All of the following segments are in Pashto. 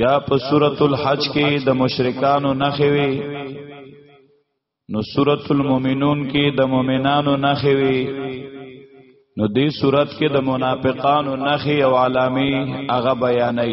یا په سورۃ الحج کې د مشرکانو نخې وي نو سورۃ المؤمنون کې د مؤمنانو نخې وي نو دې سورۃ کې د منافقانو نخې او علامې هغه بیانې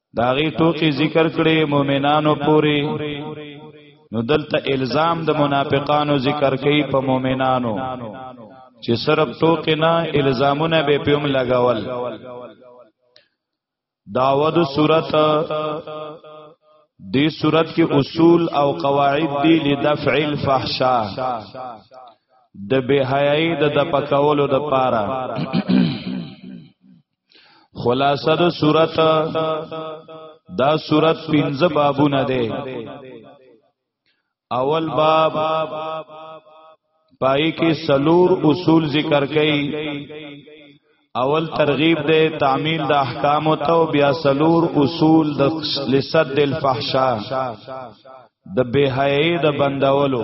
داغي ټوکی ذکر کړي مؤمنانو پوری نو دلته الزام د منافقانو ذکر کوي په مؤمنانو چې صرف ټوکی نه الزامونه به پم لگاول داود صورت دی صورت کې اصول او قواعد دی لدفع الفحشاء د بهایي د د پکولو د پاره خلاصه د صورت دا صورت پنځه بابونه ده اول باب پای کې سلور اصول ذکر کړي اول ترغیب ده تعمیم د احکام او تو بیا سلور اصول د لسد الفحشاء د بهای د بندولو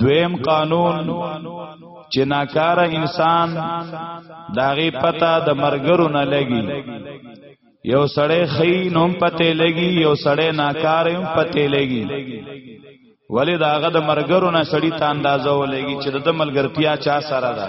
دویم قانون چې ناکار انسان داغي پتا د مرګرو نه لګي یو سړی خی نوم پته لګي یو سړی ناکار هم پته لګي ولی داغه د مرګرو نه سړی ته اندازه ولګي چې د ملګرتیا چا سره ده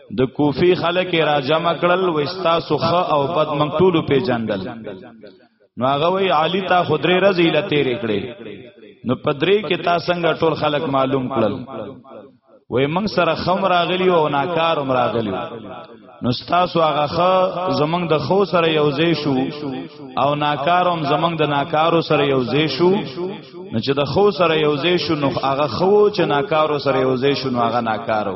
د کوفی خلک را جمع کړل و استاسو خ او بد مقتول په جندل نو هغه وی علی تا خدری رضی له تیرې کړې نو پدری کې تا څنګه ټول خلک معلوم کړل وې موږ سره خم راغلی او ناکار هم راغلی نو تاسو هغه خ زمنګ د خو سره یوځې شو او ناکار هم زمنګ د ناکارو سره یوځې شو نو چې د خو سره یوځې شو نو هغه خو چې ناکارو سره یوځې شو نو هغه ناکارو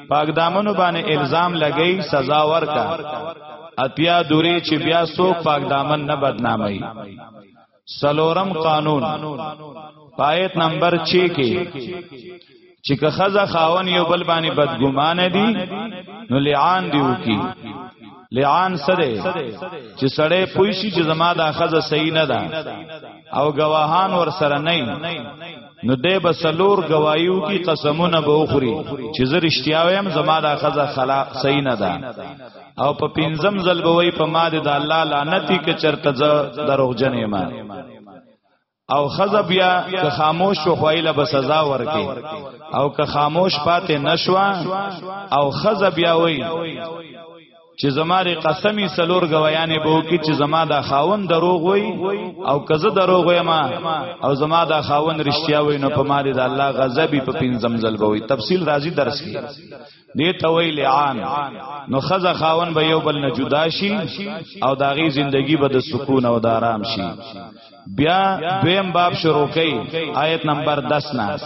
پاک دامنو باندې الزام لګی سزا ورکا اتیا دوری چې بیا سو پاک دامن نه بدنامي سلورم قانون پایت نمبر 6 کې چې که خزه خاون یو بل باندې بدګمان دي نو لعان دی وکي لعان سره چې سړی پوي شي چې زما دا خزه صحیح نه ده او گواهان ور سره نه نو دی به سلور گوايو کی قسمونه به وخوري چې زه رښتیا وایم زما دا خزه خلا صحیح نه ده او په پنځم ځل به وای په ما د الله لعنتی کې چرته زه دروغجن یم او خزه بیا که خاموش شو خوایله به سزا ورکي او که خاموش پاتې نشوا او خزه بیا وای چې زما ری قسمی سلور گویانې به وکي چې زما دا خاون دروغ وي او کزه دروغ وي ما او زما دا خاون رښتیا وي نو په ما دې د الله غضب په پینځم ځل به وي تفصیل راځي درس کې دې توي لعان نو خزه خاون به یو بل نه جدا شي او داغي زندگی به د سکون او د آرام شي بیا دویم باب شروع کړي آیت نمبر 10 نه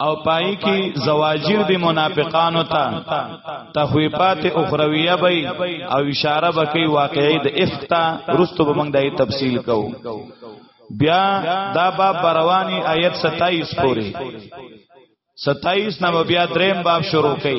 او پای کی زواجر دی منافقانو ته تخویفات اخرویه بی او اشاره بکی واقعی د افتا رستو به موږ دای تفصیل کو بیا دا باب بروانی آیت 27 پوری 27 نو بیا دریم باب شروع کئ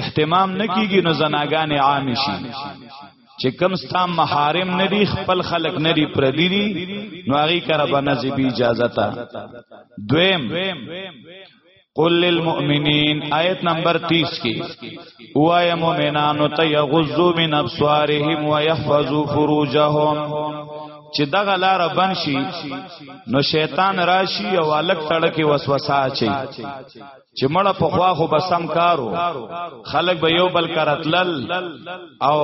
اهتمام نه کیږي نو زناګانې عام شي چې کم ستا محارم ندي خپل خلق ندي پردي دي نو هغه کرا بنځي بي اجازه تا دویم قل للمؤمنین آیت نمبر 30 کې وایا مؤمنانو ته یغزو من ابصارهم ويحفظوا فروجهم چې دغه لار بنشي نو شیطان راشي او الک تړکه وسوسه چي چې مړه په خوا خو به سم کارو خلک به یو بل کرتلل او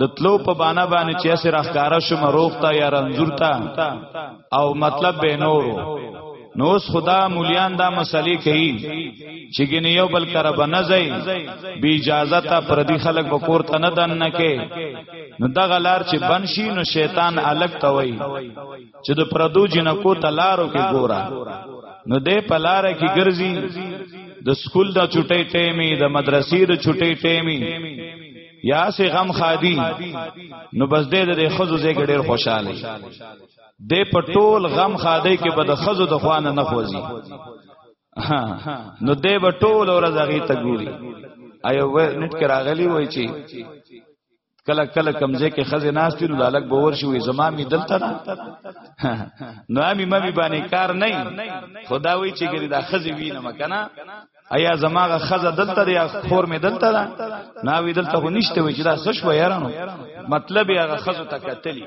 د تلو په بانا باندې چې سر اخکارا شوم روغتا یا رنځورتا او مطلب به نورو نو اوس خدا مولیان دا مسلې کوي چې ګنې یو بل کر بنځي بی اجازه ته پردي خلک به کور ته نه دن نه کې نو دغه لار چې بنشي نو شیطان الګ توي چې د پردو جنکو تلارو کې ګورا نو دې پلار کې ګرځي د سکول د چټې ټیمې د مدرسې د چټې ټیمې یا سه غم خادي نو بس دې د خزو زې ګډیر خوشاله دې په ټول غم خادي کې بد خزو د خوانه نه خوځي نو دې په ټول ورځ هغه ته ګوري ایو نت کې راغلی وای چې کله کله کمزې کې خزه ناشتي نو لالک باور شوې زما می دلته نه نو امي مې باندې کار نه خدا وی چې ګری دا خزه وینم کنه ایا زماغه خزه دلته دی خور می دلته ده نا وی دلته خو نشته وی چې دا سش و یارانو مطلب هغه خزه تکتلی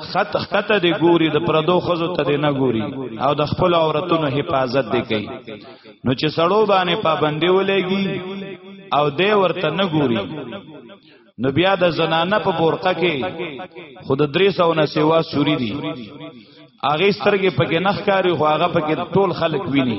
خط خط دی ګوري د پردو خزو ته دی نه ګوري او د خپل عورتونو حفاظت دی کوي نو چې سړو باندې پابندي ولېږي او دی ورته نه ګوري نو بیا د زنانه په بورقه کې خود درې سو نه سیوا سوري دي اغه سترګې پکې نخ کاری خو هغه پکې ټول خلک ویني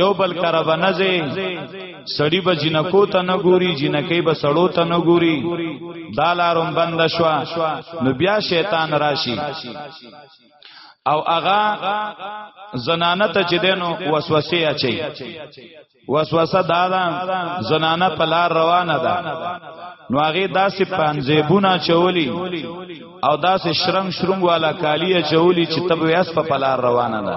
یو بل کر بنځي سړی به جنکو ته نه ګوري جنکې به سړو ته نه ګوري دا لارم بند شوا نو بیا شیطان راشي او اغا زنانه ته چې دینو وسوسه اچي وسوسه دا ده زنانه په لار روانه ده نو هغه داسې پانځيبونه چولی او داسې شرم شرم والا کالیه چولی چې تب ویاس په پلار روانه ده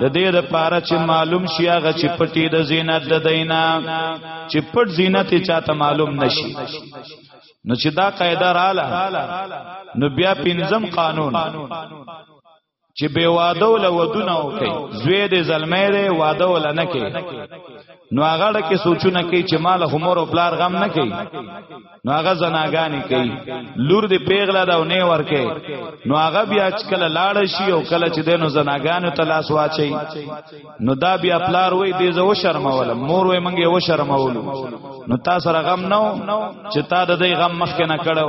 د دې د پاره چې معلوم شي هغه چې پټي د زینت د دینا چې پټ زینت چاته معلوم نشي نو چې دا قاعده رااله نو بیا پنځم قانون چې به واده ول ودونه وکي زوی دې زلمې دې واده ول نه کوي نو هغه کې سوچونه کوي چې مال همور او پلار غم نه کوي نو هغه زناګانی کوي لور دی پیغله دا نه ورکه نو هغه بیا کله لاړ شي او کله چې دینو زناګانو ته لاس واچي نو دا بیا پلار وای دی زو شرمول مور وای منګه و شرمول نو تاسو رغم نو چې تا د دې غم مخ کې نه کړو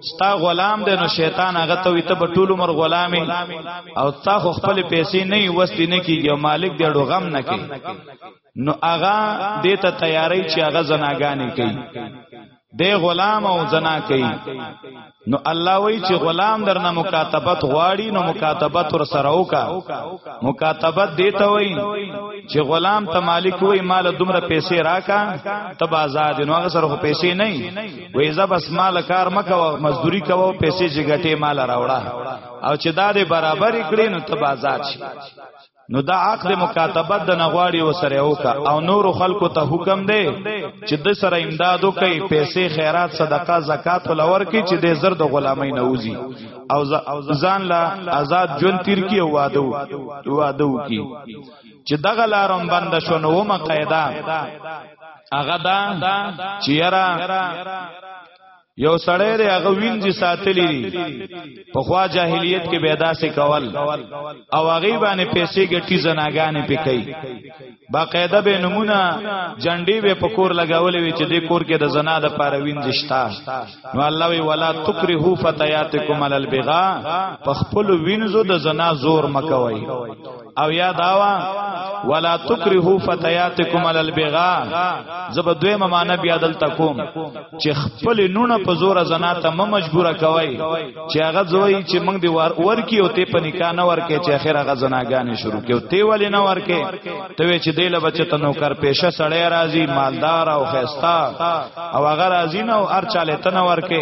ستا غلام دی نو شیطان هغه ته وي ته په ټول عمر غلامي او تا خو خپل پیسې نه وستې نه کیږي او مالک دی ډو غم نه کوي نو هغه دې ته تیاری چې هغه زناګانې کوي دی غلام او زنا کوي نو الله وی چې غلام درنه مکاتبت غواړي نو مکاتبت ور سره وکا مکاتبت دیته وی چې غلام ته مالک وی مال دومره پیسې راکا تب آزاد نو هغه سره پیسې نه وې زبس مال کار مکو مزدوری کوو پیسې چې ګټې مال راوړه او چې دا دې برابر کړې نو ته بازار شي نو دا عقد مکاتبت د نغواړي وسره وکا او نور خلکو ته حکم دی چې د سره امدادو کوي پیسې خیرات صدقه زکات ولور کی چې د زرد غلامۍ نه وزي او ځان لا آزاد جون تیر کی او وادو وادو کی چې دغه لارم بند شو نو ما قاعده هغه دا چې یرا یو سړی دی هغه وینځي ساتلی دی په خوا جاهلیت کې پیدا سي کول او هغه باندې پیسې ګټي زناګانې پکې باقاعده به نمونه جنډي به پکور لگاولې وي چې د کور کې د زنا د پاره وینځي شتا نو الله وی ولا تکرهو فتياتکم علی البغاء په خپل وینځو د زنا زور مکوي او یا داوا ولا تکرهو فتياتکم علی البغا زب دوی معنی بیا دل تکوم چې خپل نونه په زور زنا ته م مجبوره کوي چې هغه زوی چې موږ دی ور ورکی او ته په نکاح نه ورکه چې اخر هغه زناګانې شروع کیو ته ولی نه ورکه ته چې دیله بچ ته نو کر پیشه سړی راضی مالدار او خستا او هغه راضی نه او هر چاله ته نه ورکه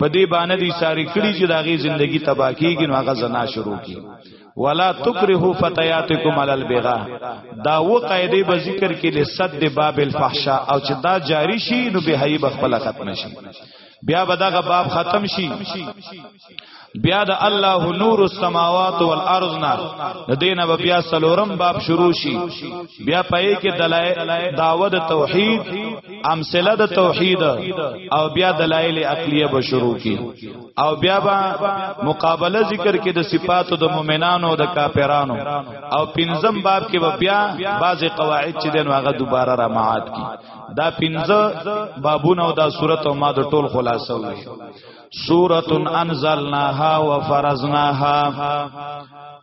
په دې باندې ساری کړي چې داغي ژوندۍ تباہ کیږي نو هغه زنا شروع کی ولا تکرهو فتياتکم علی البغاء دا و قاعده به ذکر کې لسد باب الفحشاء او چې دا جاری شي نو به هي بخپل ختم شي بیا به دغه باب ختم شي بیا د الله نور السماوات والارض نه د دینه به بیا سلورم باب شروع شي بیا پای کې دلایل داوود توحید امثله د توحید او بیا دلایل عقلیه به شروع کی او بیا با مقابله ذکر کې د صفاتو د مؤمنانو او د کافرانو او پنځم باب کې به بیا بعضی قواعد چې دین هغه دوباره را معاد کی دا پنځه بابونه او دا صورت او ما د ټول خلاصو وي سورۃ انزلناها وفرزناها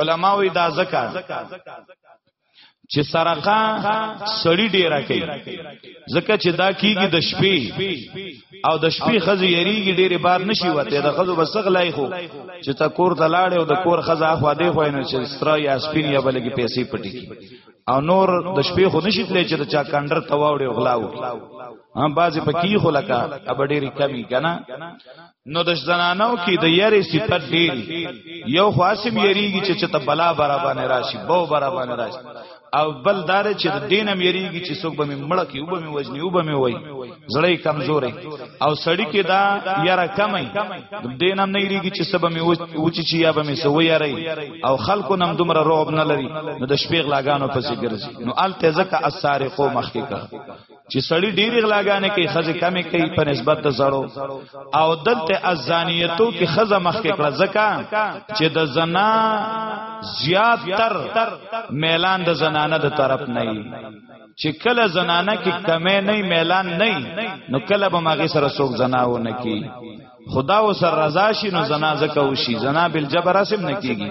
علما وی دا زکا چې سرقه سړی ډیره کوي ځکه چې دا کیږي د شپې او د شپې خزه یریږي ډیره بار نشي وته د خزه بسغلای خو چې تا کور ته لاړې او د کور خزه اخوا دی خو نه چې سترا یا سپین یا بلګي پیسې پټي او نور د شپې خو نشي تلې چې چا کندر تواوړي غلاو هم بازي پکې خو لکه اب ډیره کمی کنه نو د زنانو کې د یری صفت ډیر یو خاصم یریږي چې چته بلا برابر نه راشي بو برابر نه راشي او بل دار چې د دینم یریږي چې څوک به مړه کې وبه می وزنی وبه می وای زړی کمزورې او سړی کې دا یاره کمې د دینم نه یریږي چې سبا می وچی چې یا به می سو یری او خلکو نم دومره رعب نه لري نو د شپې غلاګانو پسې ګرځي نو الته زکه اسارقو مخکې کا چې سړی ډېری غلاګانې کوي خزه کمې کوي په نسبت د زړو او دلته ازانیتو کې خزه مخکې کړه ځکه چې د زنا زیات تر میلان د زنانه د طرف نه وي چې کله زنانه کې کمې نه میلان نه نو کله به ماغه سره څوک زنا و نه کی خدا و سر رضا شي نو زنا زکه وشي زنا بالجبر اسم نه کیږي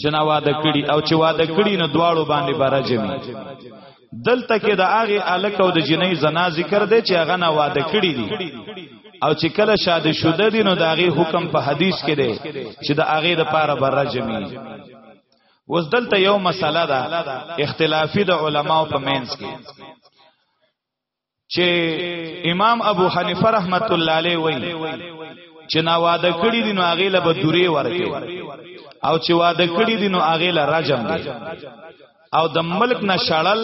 چې نا واده کړي او چې واده کړي نو دواړو باندې برجمي دلته کې د هغه الک او د جنۍ زنا ذکر دی چې هغه نا واده کړي دي او چې کله شاده شوده دي نو د هغه حکم په حدیث کې دی چې د هغه د پاره برجمي وز دلته یو مسله ده اختلافي د علماو په مینس کې چې امام ابو حنیفه رحمت الله علیه وای چې نا واده کړی دي نو هغه له بدوري ورکه او چې واده کړی دي نو هغه له رجم دي او د ملک نه شړل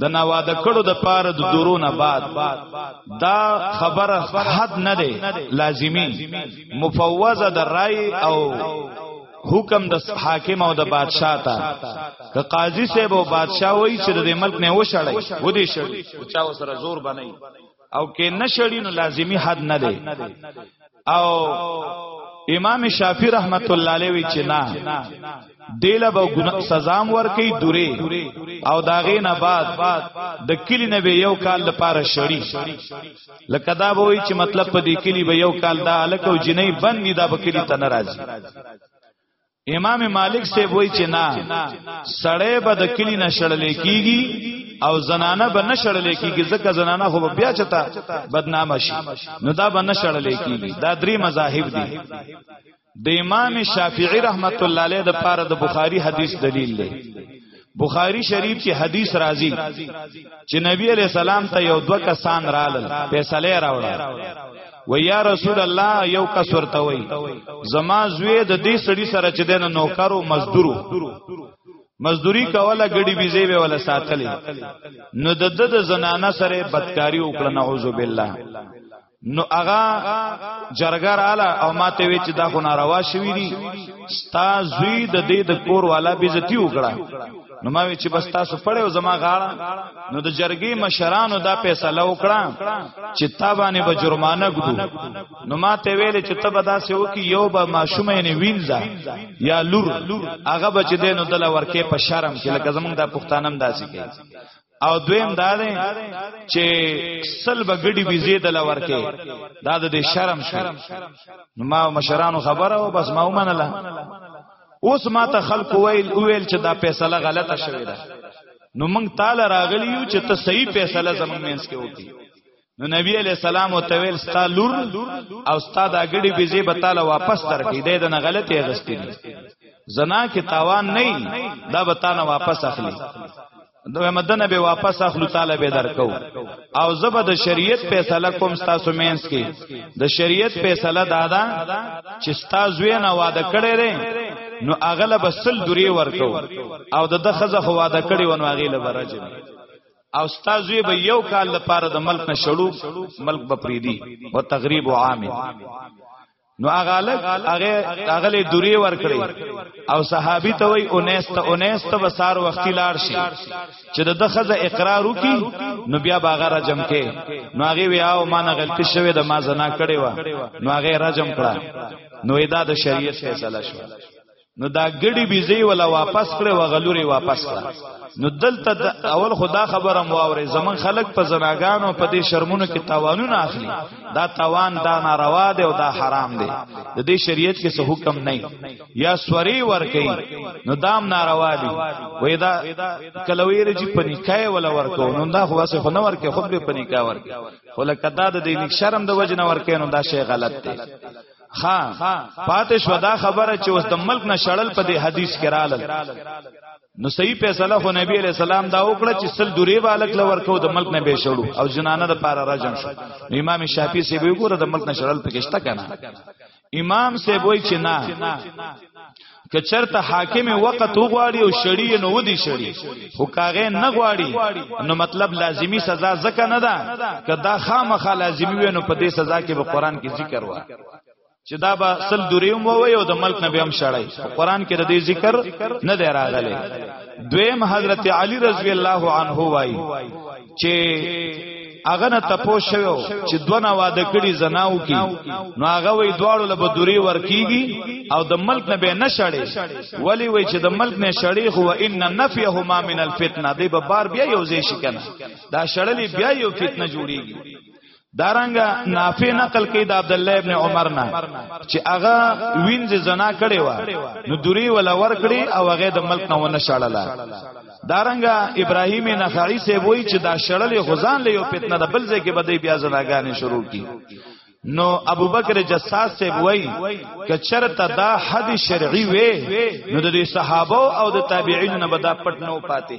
د نواده کړو د پاره د درونه بعد دا خبره حد نه ده لازمی مفوضه د رای او حکم د حاکم او د بادشاہ ته که قاضي صاحب او بادشاہ وای چې د ملک نه وشړی و دې شړی او چا سره زور بنئ او کې نشړی نو لازمی حد نه دی او امام شافعی رحمت الله علیه وی چې نه دیله به سزام ورکی دوری او داغې نه بعد د کلی نه به یو کال لپاره شړی لکه دا به وي چې مطلب په دې کلی به یو کال دا الک او جنې بندي دا به کلی ته ناراضي امام مالک سے وای چې نه سړی به د کلی نشړلې کیږي او زنانه به نشړلې کیږي ځکه زنانه خو بیا چتا بدنامه شي نو دا به نشړلې کیږي دا درې مذاهب دي د امام شافعی رحمت الله علیه د پاره د بخاری حدیث دلیل دی بخاری شریف کې حدیث راځي چې نبی علیہ السلام ته یو دوه کسان رالل فیصله راوړل و یا رسول الله یو کس ورته وای زما زوی د دې سړي سره چې دنه نوکرو مزدورو مزدوری کوله غړي بيزي به ولا ساتلې نو د د زنانه سره بدکاری وکړه نعوذ بالله نو اغا جرګر اعلی او ماته وی چې دا خو ناروا شوی دی ستا زوی د دې د کور والا بیزتی وکړه نو ما وی چې بس تاسو پړیو زما غاړه نو د جرګې مشرانو دا فیصله وکړه چې تا باندې به جرمانه ګدو نو ما ته ویل چې ته به داسې وکي یو به ماشومه نه وینځه یا لور هغه به چې دینو دل ورکه په شرم کې لکه زمونږ د پښتانم داسې کوي او دویم دا دی چې سل بغړي ویزه د لور کې دا د شرم شو ما مشرانو خبره او بس ما ومنله اوس ما ته خلق ویل ویل چې دا فیصله غلطه شوې ده نو موږ تعالی راغلی یو چې ته صحیح فیصله زمونږ مینس کې وکړي نو نبی علیہ السلام او تویل ستا لور او ستا دا غړي بيزي به تعالی واپس درکې دې دنه غلطي اغستې دي زنا کې تاوان نه دا به تعالی واپس اخلي دوه مدنه به واپس اخلو تعالی به درکو او زبه د شریعت فیصله کوم تاسو مینس کې د شریعت فیصله دادا چې تاسو یې نه واده کړی دی نو اغله بسل دوری ورکو او د دخزه خو واده کړی ونه اغله برجه او استاذوی به یو کال لپاره د ملک نه شړو ملک به پریدي او تغریب عام نو هغه لګ هغه هغه له دوری ور کړی او صحابي ته وای 19 ته 19 ته وسار وختي لاړ شي چې د دخزه اقرار وکي نو بیا باغه راجم کې نو هغه وی او مان غلطی شوی د ما زنا کړی و نو هغه راجم کړه نو ادا د شریعت فیصله شو نو دا ګډي بيزي ولا واپس کړي وغلوري واپس کړه نو دلته د اول خدا خبره مو اوري زمون خلک په زناګانو په دې شرمونو کې تاوانونه اخلي دا تاوان دا ناروا دی او دا حرام دی د دې شریعت کې څه حکم نه یا سوري ور کوي نو دام ناروا دی وې دا کلویر چې پنیکای ولا ور کو نو دا خو واسه خو نه ور کې خود به پنیکا ور کې خو لکه دا د دې شرم د وجنه ور کې نو دا شی غلط دی ها پاتې شو دا خبره چې اوس د ملک نه شړل په دې حدیث کې رااله نو صحیح فیصله خو نبی علیہ السلام دا وکړه چې سل دوری بالک لور کو د ملک نه به شړو او جنانه د پاره راجم شو نو امام شافعی سی به ګوره د ملک نه شړل پکشته کنه امام سی وای چې نه که چرته حاکم وخت وغواړي او شړی نو ودی شړی خو کاغه نه غواړي نو مطلب لازمی سزا ځکه نه ده که دا خامخا لازمی وي نو په دې سزا کې به قران کې ذکر وا چې دا به سل دوریوم ووي او د ملک نبی هم شړای قران کې د دې ذکر نه دی راغلی دویم حضرت علی رضی الله عنه وایي چې هغه نه تپو شوو چې دونه واده کړي زناو کی نو هغه وی دواړو له بدوري ورکیږي او د ملک نه به نشړي ولی وی چې د ملک نه شړي هو ان نفيهما من الفتنه دی به بار بیا یو ځای شي کنه دا شړلې بیا یو فتنه جوړیږي دارنګ نافع نقل کې د عبد الله ابن عمر نه چې هغه وینځ زنا کړي و نو دوری ولا ور کړی او هغه د ملک نه ونه شړله دارنګ ابراهیم نخعی سے وای چې دا شړلې غزان له یو فتنه د بل ځای کې بده بیا زناګانې شروع کی نو ابو بکر جساس سے وای کچرتا دا حد شرعی وې نو د صحابه او د تابعین نه بدا پټ نو پاتې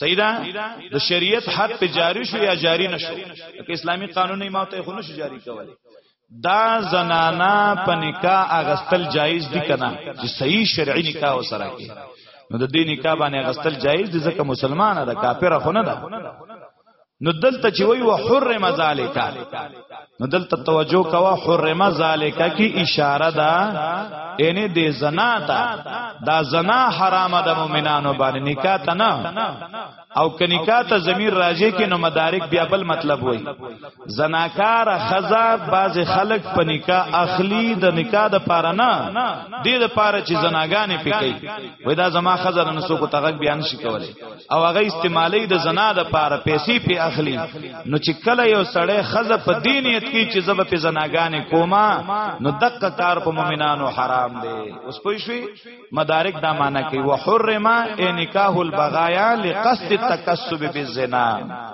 سیدا د شریعت حد ته جاری شو یا جاری نشو که اسلامی قانون نه ماته خو نشو جاری کولی دا زنانا په نکاح اغستل جایز دي کنه چې صحیح شرعي نکاح وسره کې نو د دې نکاح باندې اغستل جایز دي ځکه مسلمانه ده کافر خو نه ده نو دلته چې وی وحرم ذالک نو دلته توجه کوا حرم ذالک کی اشاره ده ان دې زنا ته دا زنا حرام ده مؤمنانو باندې نکاح ته نه او کنیکا ته ضمیر راځي کې نو مدارک بیا بل مطلب وای زناکار خزا باز خلق په نکاح اخلی د نکاح د پاره نه د دې پاره چې زناګانې پکې وای دا زما خزر نسو کو تغک بیان شي کولای او هغه استعمالي د زنا د پاره پیسې په اخلي نو چې کله یو سړی خزه په دینیت کې چې زب په زناګانې کوما نو دقه کار په مؤمنانو حرام دی اوس پوه شئ مدارک دا معنی کوي وحرما نکاح البغایا لقصد التکسب بالزنا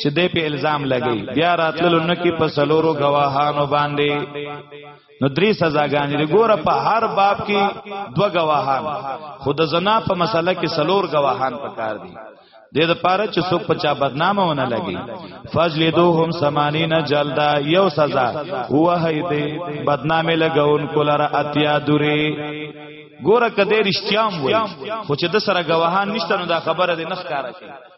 چې دې په الزام لګي بیا راتلل نه کې په سلورو گواهانو باندې نو درې سزاګانې دي ګوره په هر باب کې دوه گواهان خود زنا په مسله کې سلور گواهان پکار دي د دې لپاره چې څوک په چا بدنامه ونه لګي فضل دوهم 80 جلدا یو سزا هو هي دې بدنامه لګون کولره اتیا دوری ګوره کده رښتیام وای خو چې د سره گواهان نشته نو دا خبره دې نخ کارا کوي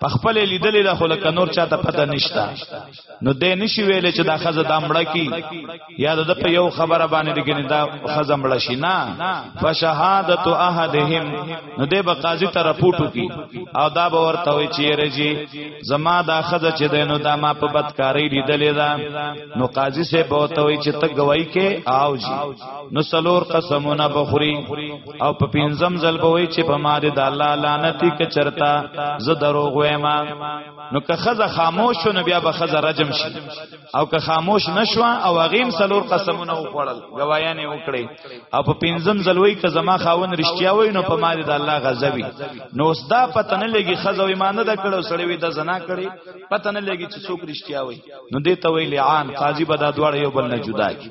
په خپل لیدلې دا خو لکه نور چاته پته نشتا نو دې نشي ویلې چې دا خزه دامړه کی یا د په یو خبره باندې دګنې دا خزه مړه شي نه فشهادت احدهم نو دې به قاضي ته رپورټو کی او دا به ورته وي چې رجی زما دا خزه چې دینو دا ما په بدکاری لیدلې دا نو قاضي سه بوته وي چې ته گواہی کې آو جی نو سلور قسمونه بخوري او په پینځم ځل به وای چې په ما دې د الله لعنتی ک چرتا زه دروغ وایم نو که خزه خاموش نو بیا به خزه رجم شي او که خاموش نشو او غیم سلور قسمونه وخړل گوایا نه وکړي او په پینځم ځل وای ک زما خاون رښتیا وای نو په ما دې د الله غضبي نو اوس دا پته نه لګي خزه ایمانه د کړو سړی وي د زنا کړي پته نه لګي چې څوک رښتیا وای نو دې ته ویل عام قاضي به دا دواړه یو بل نه جدا کی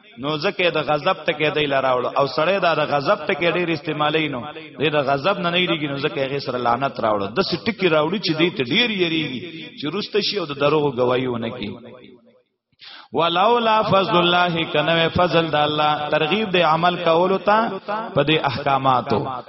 نو ځکه د غضب ته کې دی لراوړو او سړی دا د غضب ته کې ډیر استعمالي نو دی د غضب نه نه لري نو ځکه هغه سره لعنت راوړو د سټکی راوړي چې دی ته ډیر یریږي چې روسته شي او د دروغ گواہی ونه کی ولولا فضل الله کنه فضل د الله ترغیب د عمل کولو ته په دې احکاماتو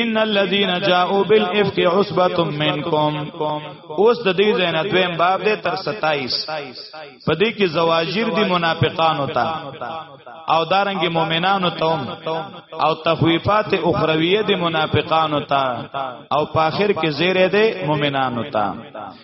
ان الذين جاءوا بالافك عصبه منكم اوس د دې زینت ویم باب دې تر 27 په دې کې زواجر دي منافقانو ته او دارنګ مؤمنانو ته او تخویفات اخرویه دي منافقانو ته او په اخر کې زیره دي مؤمنانو ته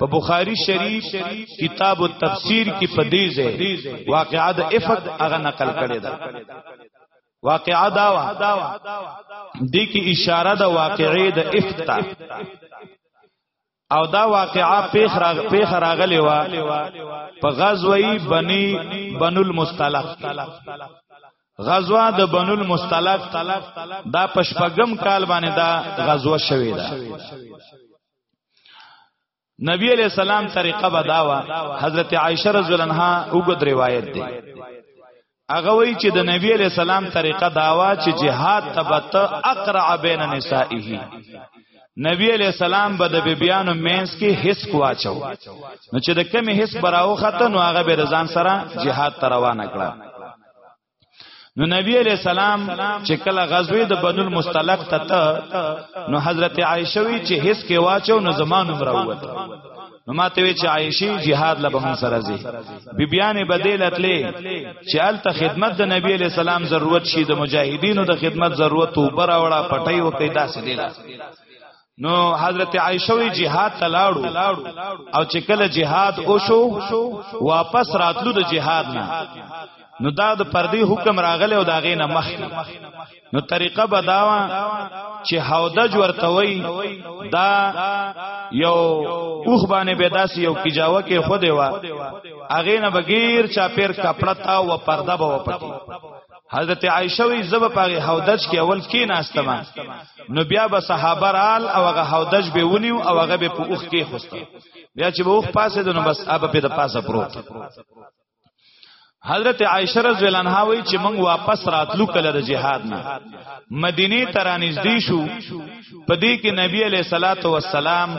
په بخاری شریف کتاب التفسیر کې په دې ځای واقعا د افق هغه نقل کړی دا واقعا دا وا دې کې اشاره د واقعې د افق ته او دا واقعا پیخ راغ پیخ راغلی وا په غزوی بنی بنو المصطلق غزوه د بنو المصطلق دا پشپغم کال باندې دا غزوه شوې ده نبی علیہ السلام طریقه بداوا حضرت عائشه رضی الله عنها وګد روایت دی هغه وی چې د نبی علیہ السلام طریقه داوا چې جهاد تبت اقرع بین نسائه نبی علیہ السلام به د بیبیانو مینس کې حس کواچو نو چې د کمی حس براو خته نو هغه به رضان سره جهاد تروان کړه نو نبی علیہ السلام چې کله غزوه د بنو المستلق ته ته نو حضرت عائشه وی چې هیڅ کې واچو نو زمان عمر ووت نو ماته وی چې عائشی jihad لبه هم سره زی بیبیانه بدیل اتلې چې الته خدمت د نبی علیہ السلام ضرورت شي د مجاهدینو د خدمت ضرورت او بر اوړه پټي وکي داسې دی نو حضرت عائشہ وی جهاد ته لاړو او چې کله جهاد وشو واپس راتلو د جهاد نه نو دا د پردي حکم راغله او دا غینه مخ نو طریقه بداوا چې حودج ورته وی دا یو اوخ باندې به داسې یو کیجاوه کې خو دی وا اغه نه بغیر چا پیر کپڑا تا و پرده به وپتی حضرت عائشه وی زب پاغه حودج کې اول کې ناستما نو بیا به صحابه رال او هغه حودج به ونیو او هغه به په اوخ کې خوسته بیا چې به اوخ پاسه دنو بس اب په د پاسه پروت حضرت عائشه رضی الله عنها وی چې موږ واپس راتلو کله د جهاد نه مدینه ته رانږدې شو په دې کې نبی علیہ الصلات والسلام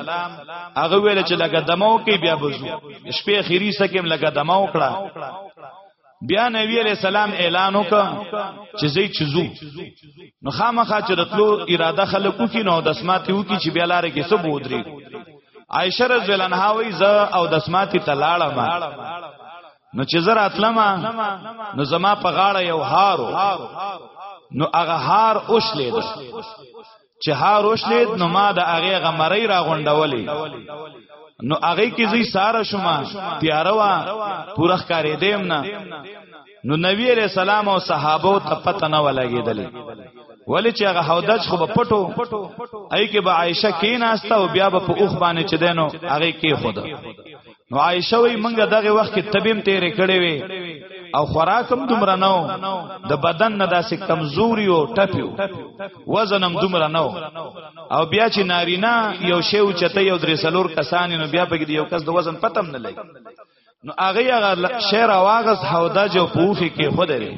هغه ویل چې لګه دمو کې بیا بزو شپې خيري سکم لګه دمو کړه بیا نبی علیہ السلام اعلان وکړ چې زی چزو نو خامخا چې رتلو اراده خلکو کې نو دسماتي وکي چې بیا لارې کې سب ودري عائشه رضی الله عنها وی ز او دسماتي تلاړه ما نو چې زرا اتلما نو زما په غاړه یو هارو نو هغه هار اوش لید چې ها روشلید نو ما د هغه غمرې را غونډولې نو هغه کې زی ساره شوما تیاروا پوره کارې دیم نه نو نبی علیہ السلام او صحابه ته پته نه ولګیدل ولی چې هغه حودج خو پټو ای کې به عائشه کې ناسته او بیا به په اوخ باندې چې دینو هغه کې خود نو عائشه وی منګه دغه وخت کې تبیم تیرې کړې وي او خوراکم دومره نو د بدن نه داسې کمزوري او ټپیو وزنم دومره نو او بیا چې نارینا یو شی او چته یو درې سلور کسان نو بیا پکې یو کس د وزن پتم نه لګي نو هغه هغه شعر واغز هودا جو پوفي کې خود لري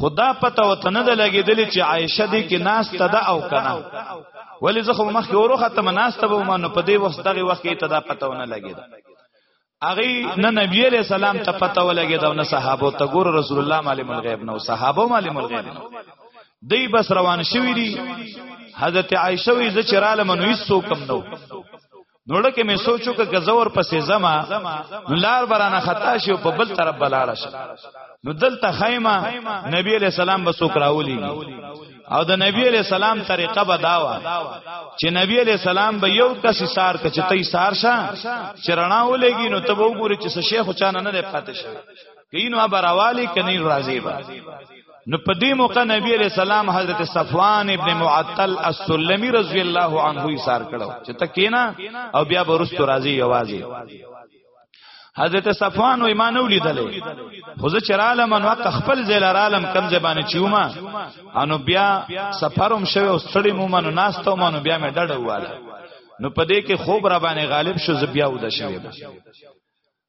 خدا پته وته نه لګیدلی چې عائشه دې کې ناس تدا او کنه ولی زه خو مخ کې ورو ختم ناس ته به مانو په دې وخت دغه وخت کې تدا پته ونه لګید اغه نه نبی علیہ السلام ته پته ولګید او نه صحابه ته ګور رسول الله معلم الغیب نو صحابه معلم الغیب نو دی بس روان شوی دی حضرت عائشه وی ز چراله منوي سو کم نو نوړه کې مې سوچو کې غزور پسې زما نو لار برانه خطا شي او په بل طرف بلاړه شي نو دلته خیمه نبی علیہ السلام به سوک راولي او د نبی علیہ السلام طریقه به داوا چې نبی علیہ السلام به یو کس سار ک چې تې سار شه چې رڼا ولېږي نو ته وګوري چې شیخ چانه نه پاتې شي کینو ابروالی کنی راضی با نو په دې موقع نبی علیہ السلام حضرت صفوان ابن معطل السلمی رضی الله عنه یې سار کړو چې تکینا او بیا برست راضی یوازي حضرت صفوان و ایمان ولیدلې خو زه چرالم ان وخت خپل زل عالم کم زبانه چوما انو بیا سفرم شوه او ستړي مومنو ناستو مونو بیا مې ډډه واله نو پدې کې خوب را باندې غالب شو زبیا ود شوه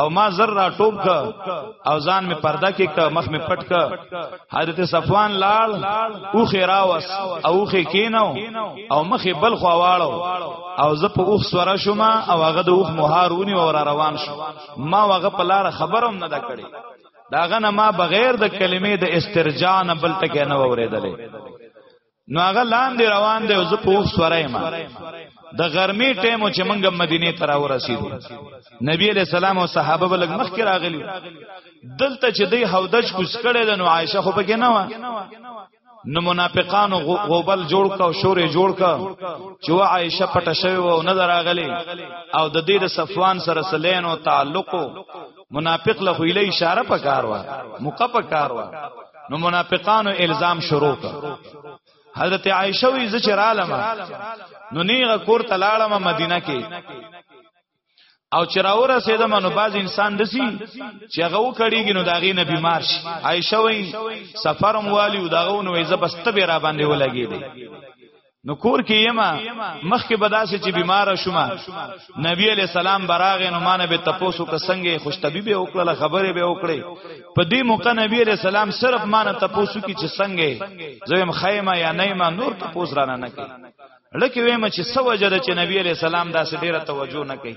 او ما زر را ټوب ک او ځان می پرده کې ک مخ می پټ ک حضرت صفوان لال او خیراوس او خې کینو او مخ بل خو واړو او زه په اوخ سره شوم او هغه د اوخ مهارونی او را روان شو ما هغه په لار خبرم نه دا کړی داغه نه ما بغیر د کلمې د استرجاع نه بل تکې نه اوریدلې نو هغه لاندې روان دی او زه په اوس سورای ما د غرمې ټیمو چې موږ مدینه ته راورسېدو نبی علیہ السلام او صحابه بلګ مخ کې راغلي دلته چې دی حودج کوس کړي د نو عائشه خو پکې نه و نو منافقانو غوبل جوړ کا او شورې جوړ کا چې وا عائشه پټه شوی و نه دراغلي او د دې د صفوان سره سلین او تعلق منافق له خو اله اشاره پکار وا موقع پکار وا نو منافقانو الزام شروع کړ حضرت عائشه وی ز چرالم نو نیغه کور ته لاړم مدینه کې او چراور رسیدم نو باز انسان دسی چې هغه وکړیږي نو داغي نه بیمار شي عائشه وی سفرم والی او داغه نو ایزه بس تبه را باندې ولګی دی نو کور کې یما مخکې بداسې چې بیمار شوم نبی علی سلام براغ نو مان به تپوسو ک څنګه خوش طبيب وکړه خبره به وکړي په دې موقع نبی علی سلام صرف مان تپوسو کې چې څنګه زویم خیمه یا نیمه نور تپوس را نه کوي لکه ویم چې سوجه چې نبی علی سلام داسې ډیره توجه نه کوي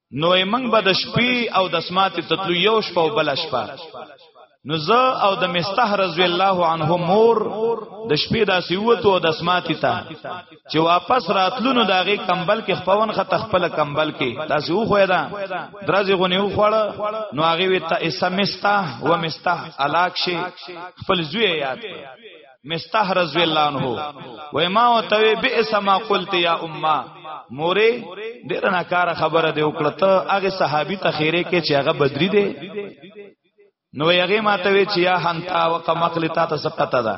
نو موږ به د شپې او د اسماتې تتلو یو شپه او بل شپه نو زه او د مستح رضی الله عنه مور د شپې د سیوتو او د اسماتې ته چې واپس راتلو نو داغه کمبل کې خپون خط خپل کمبل کې تاسو خو دا درځي غو نیو خوړه نو هغه وی ته اسمستا و مستا الاک شي خپل زوی یاد کړ مستح رضی الله عنه و ما وتوی بئس ما قلت یا امه مورې ډېر ناکاره خبره دی وکړه ته هغه صحابي ته خیره کې چې هغه بدري دی نو هغه ماته وی چې یا حنتا وقمقل تا ته سپتا ده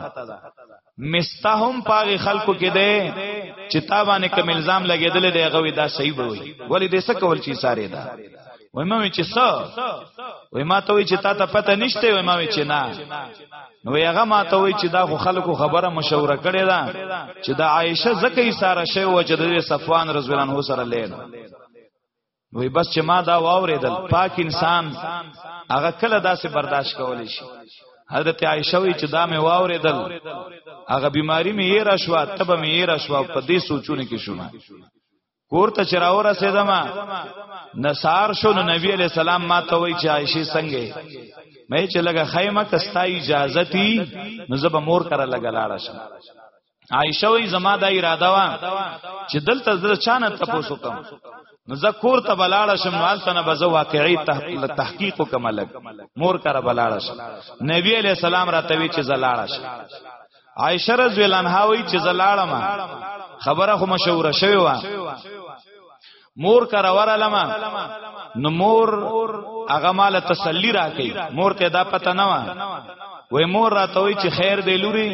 مستهم پاغي خلکو کې ده چې تا باندې کوم الزام لګیدل دی هغه دا صحیح وي ولی دې څه کول چی ساره ده وای ما وی چې څه وای ما ته وی چې تا ته پته نشته وای ما وی چې نه نو هغه ما ته وی چې دا خو خلکو خبره مشوره کړې ده چې دا عائشه زکه یې ساره شی و چې د صفوان رضی الله عنه سره لید وی بس چې ما دا واوریدل پاک انسان هغه کله داسې برداشت کول شي حضرت عائشه وی چې دا مې واوریدل هغه بیماری مې یې را شو تبه مې یې را شو په دې سوچونه کې شوم کور ته چراو رسیدم نصار شو نو نبی علیہ السلام ما ته وی چې عائشه څنګه مې چې لګه خیمه کستا اجازه تی نو زب مور کرا لګا لاړه شم عائشه وی زما د اراده وا چې دلته زړه چانه تاسو کوم نو زه کور ته بلاړه شم والته نه بزو واقعي تحقیق کوم لګ مور کرا بلاړه شم نبی علیہ السلام را توی چې زلاړه شم عائشه رضی الله عنها وی چې زلاړم خبره خو مشوره شوی و مور کر ورالم نو مور هغه مال تسلی راکې مور ته دا پته نه و وې مور راته وی چې خیر دی لوري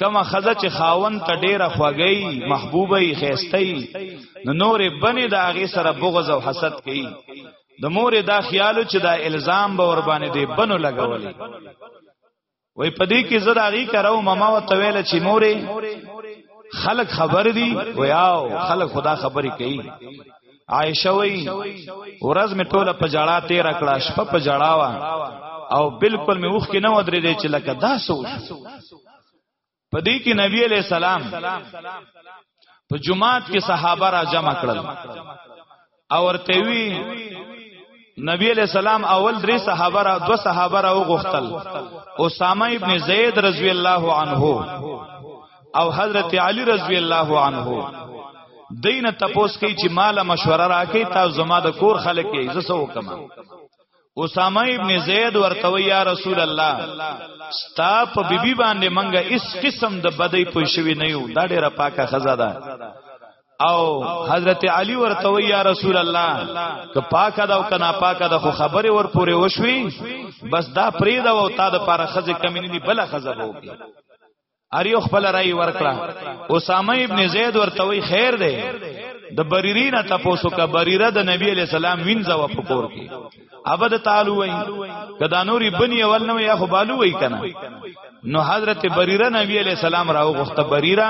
کما خزه چې خاون ته ډیره خوږی محبوبه خېستای نو نورې بنې د هغه سره بغض او حسد کوي د مور دا خیالو چې دا الزام به ور باندې دی بنو لګولې وای په دې کې زړه غي کراو ماما وته ویل چې مورې خلق خبر دي ویاو خلق خدا خبري کوي عائشه وی ورځ می ټوله په جړا تیر کړه شپه په جړا وا او بالکل می اوخ کې نه ودرې دې چې لکه دا سوچ په دې کې نبی علی السلام په جمعات کې صحابه را جمع کړل او ورته وی نبی علیہ السلام اول درې صحابه را دو صحابه را وغختل اسامه ابن زید رضی الله عنه او حضرت علی رضی الله عنه دین تپوس کی چې مال مشوره راکې تا زما د کور خلک یې زسو کما اسامه ابن زید ورتوی یا رسول الله ستا په بیبي باندې منګه اس قسم د بدی پوي شوی نه یو دا ډیره پاکه خزا ده او حضرت علی ورتوی یا رسول الله که پاکه ده او که ناپاکه ده خو خبره ور پورې وشوي بس دا پریدا او تا د پاره خزه کمینې بل خزه وږي اریو خپل رای ورکړه اسامه ابن زید ورته وی خیر دی د بریری نه تاسو کا بریره د نبی علی سلام وینځه و پکور کی ابد تعالو وای کدا نوری بنی اول نو یا خو بالو وای کنه نو حضرت بریره نبی علیہ السلام راو غخته بریره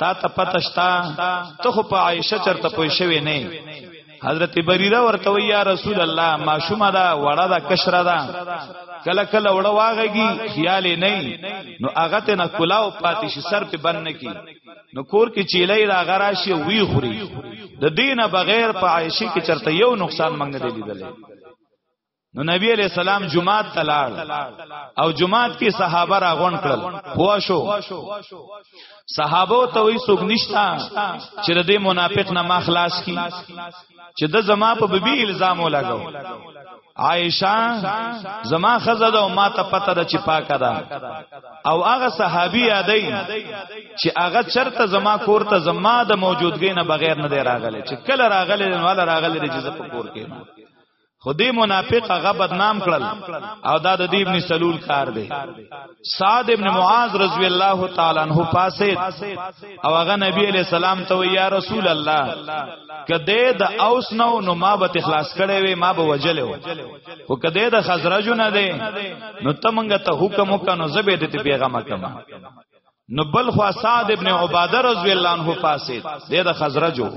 تا ته پتشتا ته خو په عائشه چرته پوي شوی نه حضرت بریره ورته وی یا رسول الله ما شومه دا وړه دا کشره دا کله کله وړه واغږي خیال نه نو هغه ته نه کلاو پاتې شي سر په بند کی نو کور کې چیلې را غراشي وی خوري د دینه بغیر په عائشه کې چرته یو نقصان منګ دی لیدل نو نبی علیہ السلام جمعات تلاړ او جمعات کې صحابه را غون کړل خو شو صحابه ته وی سوګ نشتا چې د منافق نه ما خلاص کی چې د زما په ببي الزام ولګاو عائشہ زما خزه ده او ما ته پته ده چې پاکه ده او هغه صحابي یادای چې هغه چرته زما کور ته زما د موجودګۍ نه بغیر نه دی راغلی چې کله راغلی نو راغلی چې زه په کور کې خدای منافق هغه بدنام کړل او دا د ابن سلول کار دی سعد ابن معاذ رضی الله تعالی عنہ فاسد او هغه نبی علیہ السلام ته یا رسول الله کده د اوس نو نو ما به اخلاص کړي وي ما به وجلو او کده د خزرجو نه دی نو تمنګ ته حکم وکنو زبې د پیغام کما نو بل خو سعد ابن عباده رضی الله عنه فاسد د خزرجو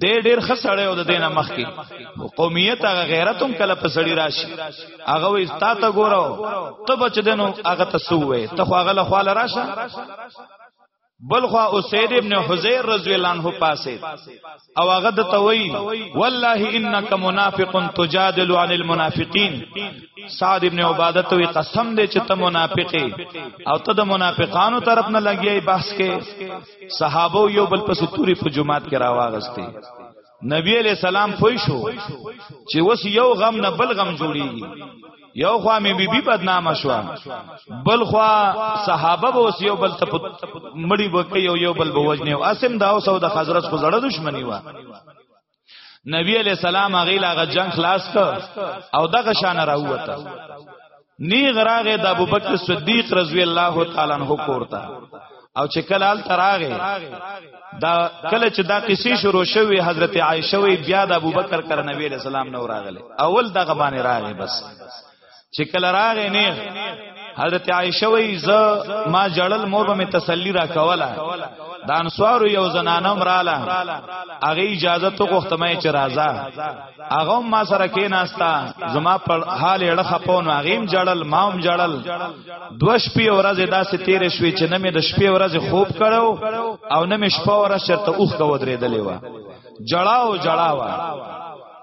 د ډیر خسړې او د دینه مخ کې قومیت هغه غیرت هم کله په سړی راشي هغه وي تا ته ګورو ته بچ دینو هغه ته سوې ته خو هغه له خواله راشه بل خو اسید ابن حزیر رضی الله عنه فاسد او هغه د توي والله انك منافق تجادل عن المنافقين سعد ابن عباده ته قسم دې چې ته منافقې او ته د منافقانو طرف نه لګیای بحث کې صحابه یو بل پس توري په جمعات کې راواغستې نبی علیہ السلام پوي شو چې وس یو غم نه بل غم جوړیږي یو خوا می بیبي بدنامه شو بل خوا صحابه به اوس یو بل ته مړی بوکي یو یو بل بوجنه او اسم دا اوس د حضرت خو زړه دښمنی و نبی علی السلام هغه لاغه جنگ خلاص ک او دغه شان راوته نی غراغه د ابوبکر صدیق رضی الله تعالی عنہ کورتا او چې کله ال تراغه دا کله چې دا قصې شروع شوې حضرت عائشه وی بیا د ابوبکر کر نبی له سلام نو راغله اول دغه باندې راغې بس چې کله راغې نه حضرت عائشه وی ز ما جړل مور به تسلی را کوله د انصار یو زنانه مراله هغه اجازه تو غوښتمه چې راځه هغه ما سره کې ناستا زما په حال اړه خپون هغه جړل مام جړل دو شپې ورځې داسې تیرې شوې چې نه مې د شپې ورځې خوب کړو او نه مې شپه ورځ شرط اوخ کو درېدلې و جړا او جړا و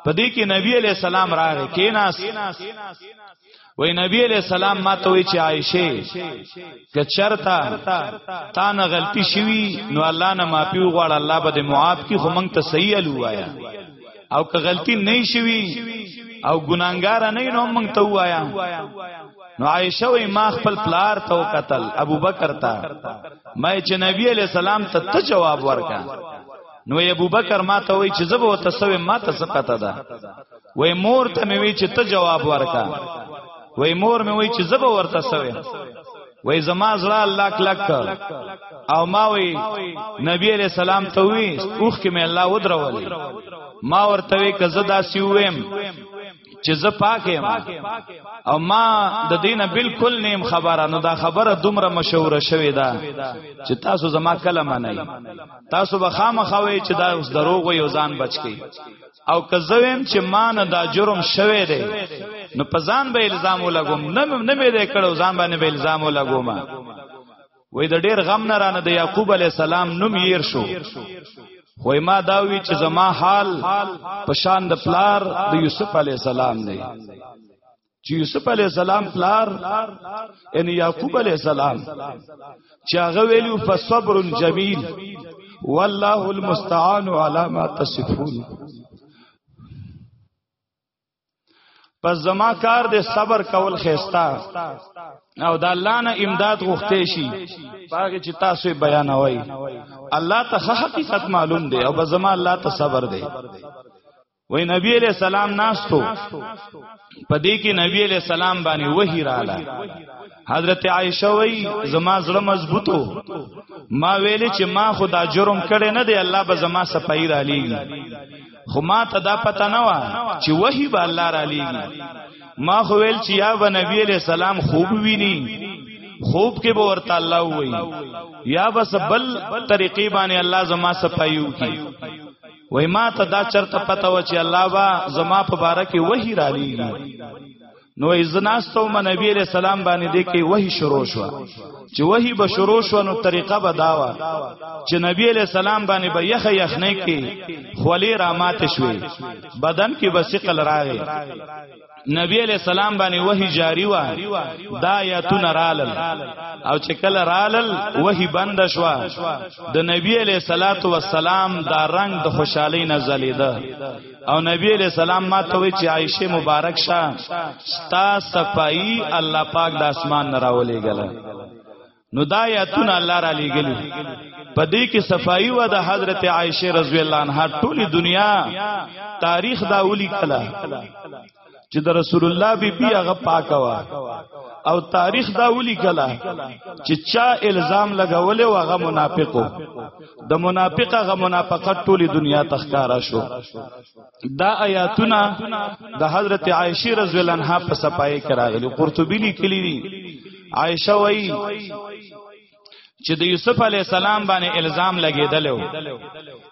په دې کې نبی علی السلام راغی کیناس وای نبی علیہ السلام ما ته وی چې عائشه که چرتا تا نه غلطی شوی نو الله نه معافی وغواړه الله به معاف کی خو مونږ ته صحیح الوایا او که غلطی نه شوي او ګناګار نه نو موږ ته وایا نو عائشه وی ما خپل پلار ته قتل ابو بکر ته ما چې نبی علی سلام ته ته جواب ورکا نو ابو بکر ما ته وی چې زبو ته سوې ما ته سقطه ده وی مور ته مې وی چې ته جواب ورکا وی مور مې وی چې زبو ورته سوې وای زما زړه الله کلک او ما وی نبی علیہ السلام ته وی اوخ کې مې الله ودرولې ما ورته وی که زدا سی ویم چې زه پاکه ما او ما د دینه بالکل نیم خبره نو دا خبره دومره مشهوره شوې ده چې تاسو زما کلمه نه تاسو به خامخوي چې دا اوس دروغ وي او ځان بچ کی او که زویم چې ما نه دا جرم شوه دی نو په ځان به الزام ولګوم نه نه مې دې کړو ځان باندې به الزام ولګوم وې د ډېر غم نه رانه د یعقوب علی السلام نوم یې شو خو ما دا وی چې زما حال په شان د پلار د یوسف علی السلام دی چې یوسف علی السلام پلار ان یعقوب علی السلام چې هغه ویلو فصبر جمیل والله المستعان علی ما تصفون پس زما کار دې صبر کول خيستا او د الله نه امداد غوښتې شي پاګه چې تاسو بیان وای الله ته حقیقت معلوم دی او زما الله ته صبر دی وای نبی علیہ السلام ناستو پدې کې نبی علیہ السلام باندې وਹੀ رااله حضرت عائشه وای زما زړه مضبوطو ما ویلې چې ما خدا جرم کړي نه دی الله به زما صفائی را لېږي خو ما ته دا پته نه و چې وਹੀ به الله را لېږي ما خو ویل چې یا به نبی علیہ السلام خوب ویني خوب کې به ورته الله وای یا بس بل طریقې باندې الله زما صفایو کی وای ما ته دا چرته پته و چې الله با زما په باره کې وਹੀ را لېږي نو ازناستو من نبی علیہ السلام باندې د کې وਹੀ شروع شو چې وਹੀ به شروع شو نو طریقه به داوا چې نبی علیہ السلام باندې به یخ یخ نه کې خولې رامات شوې بدن کې به ثقل راغی نبی علیہ السلام باندې وحی جاری وا دا یاتون رالل او چې کله رالل وحی بند شوا د نبی علیہ الصلات والسلام دا رنگ د خوشحالی نه زلیدا او نبی علیہ السلام ما ته وی چې عائشه مبارک شه ستا صفائی الله پاک د اسمان نه راولې غلا نو دا آیاتونه الله را لېګلو په دې کې صفائی و د حضرت عائشه رضی الله عنها ټولي دنیا تاریخ دا ولي کلا چې د رسول الله بي بي هغه پاکه وا او تاریخ دا ولي کلا چې چا الزام لګولې و هغه منافقو د منافقه هغه منافقت ټولي دنیا تخکارا شو دا آیاتونه د حضرت عائشه رضی الله عنها په صفای کراغلي قرطبی لیکلی دي عائشه وایي چې د یوسف علی السلام باندې الزام لګیدلو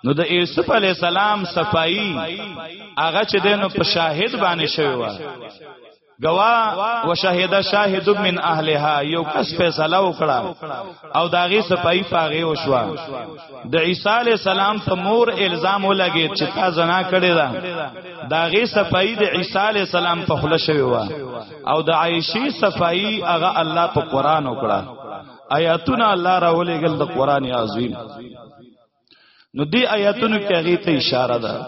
نو د یوسف علی السلام صفائی هغه چې دینو په شاهد باندې شوی و گوا و شهید شاهد من اهلها یو کس فیصله وکړه او داغه سپای پاغه وشوا د عیسی علی السلام په مور الزام ولګی چې تا زنا کړی دا داغه سپای د عیسی علی السلام په خله شوی و او د عائشه سپای هغه الله په قران وکړه آیاتونه الله راولېګل د قران عظیم نو دی آیاتونو کې هغه ته اشاره ده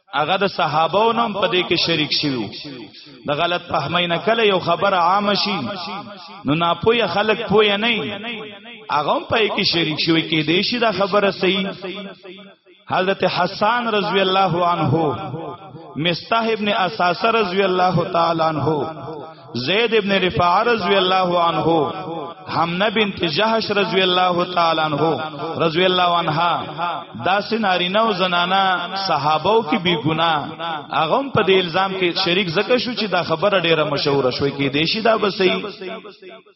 هغه د صحابو نوم په دې کې شریک شوی د غلط فهمۍ نه کله یو خبره عام شي نو ناپوهه خلک پوه نه هغه هم په کې شریک شوی کې دې شي دا خبره صحیح حضرت حسان رضی الله عنه مستح ابن اساسه رضی الله تعالی عنه زید ابن رفاع رضی الله عنه حمنه بنت جهش رضی الله تعالی عنہ رضی الله عنها دا سنارینه او زنانا صحابو کې بی ګنا هغه په دې الزام کې شریک زکه شو چې دا خبره ډیره مشهور شوې کې دیشي دا بسې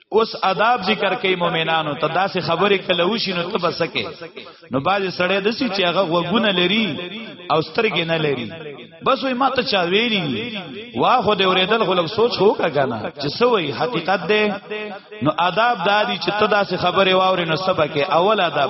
اوس آداب ذکر کوي مؤمنانو ته داسې خبرې کله وشي نو ته بسکه نو باز سړی د سې چې هغه وګونه لري او سترګې نه لري بس وي ماته چا ویلي واه خو دې ورېدل خلک سوچ خو کا کنه چې سوې حقیقت ده نو آداب دادی چې ته داسې خبرې واورې نو سبا کې اول آداب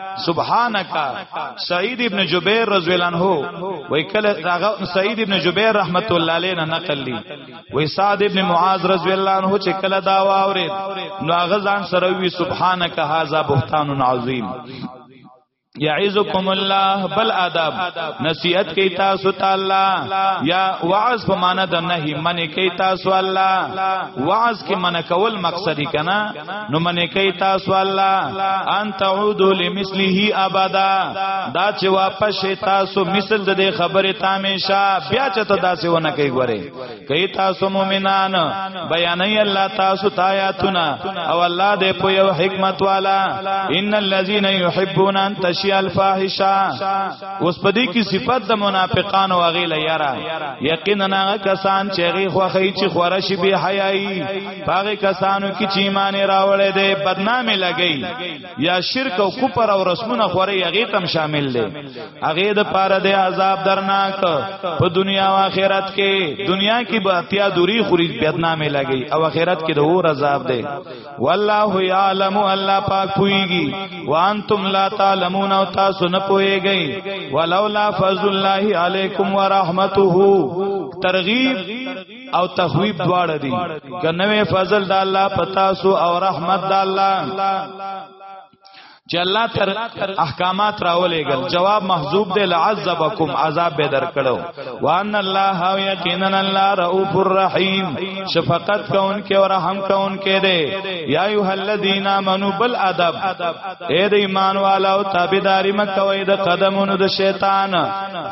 سبحانك سعید ابن جبیر رضی الله عنه وای کله داغه سعید ابن جبیر رحمت الله علیه نه نقل لی وای سعد ابن معاذ رضی الله عنه چې کله دا واورید نو هغه ځان سره وی سبحانك هاذا بهتان عظیم یعزکم الله بل آداب نصیحت کوي تاسو تعالی یا وعظ په معنا د نهي منی کوي تاسو الله وعظ کې منع کول مقصدی کنا نو منې کوي تاسو الله ان تعودو لمثله ابدا دا چې واپس شي تاسو مثل د دې خبره تامیشا بیا چې ته داسې ونه کوي ګوره کوي تاسو مؤمنان بیانې الله تاسو تایاتنا او الله دې په یو حکمت والا ان الذين يحبون ان تشيع الفاحشه اوس په دې کې صفت د منافقانو واغې لاره یقینا کسان چې غي خوخی چې خورشي به حیاي باغی کسانو کی چی ایمان راوړې دی بدنامي لګی یا شرک او کفر او رسمونه خوري هغه تم شامل دی هغه د پاره دی عذاب درناک په دنیا او آخرت کې دنیا کې به اتیا دوری خوري بدنامي لګی او آخرت کې د اور عذاب دی والله یعلم الله پاک پویږي وانتم لا تعلمون او تاسو نه پویږئ ولولا فضل الله علیکم ورحمته ترغیب او تخویب دواړه دي کنه فضل د الله پتا سو او رحمت د الله چې الله تر احکامات راولېګل جواب محذوب دی لعذبکم عذاب به درکړو وان الله یقینا الله رؤوف الرحیم شفقت کون کې او رحم کون کې دی یا ایه الذین آمنو بل ادب اے د ایمان والو تابعداري مکوئ د قدمونو د شیطان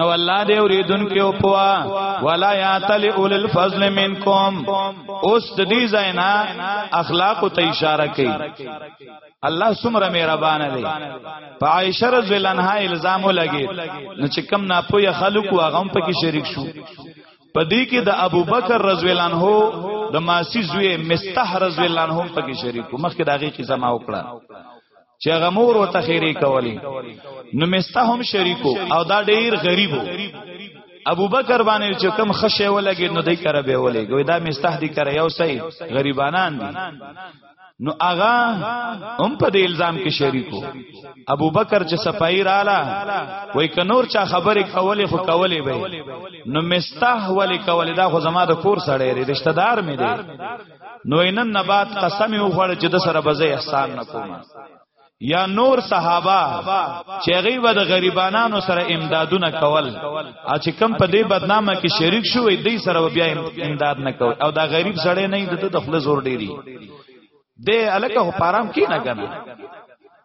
او الله دې اوریدونکو او پوا ولا یاتل اول الفضل منکم اوس د دې زینا اخلاق ته اشاره کوي الله سمره مهربان دی په عائشه رضی الله عنها الزام لګی نو چې کم ناپوهه خلق واغم پکې شریک شو پدې کې د ابوبکر رضی الله عنه د ماسی زوی مستح رضی الله عنه پکې شریک مخکې داږي قصه ما وکړه چې هغه مور او تخیری کولی نو مسته هم شریکو او دا ډیر غریبو ابو بکر باندې چې کم خشه ولګي نو دای کړه به ولګي دا مسته دی کړه یو سي غریبانان دي نو اغا هم په دې الزام کې شریکو ابو بکر چې صفائی رااله وای ک نور چا خبرې کولې خو کولې به نو مستح ولې کولې دا خو زما د کور سړی رشتہ دار مې دی نو نن نبات قسم یې وخوړ چې د سره بزې احسان نکوم یا نور صحابه چې غي ود غریبانو سره امدادونه کول ا چې کم په دې بدنامه کې شریک شوې دې سره بیا امداد نه کول او دا غریب سړی نه د خپل زور ډیری دې الکه پارام کی نه کنه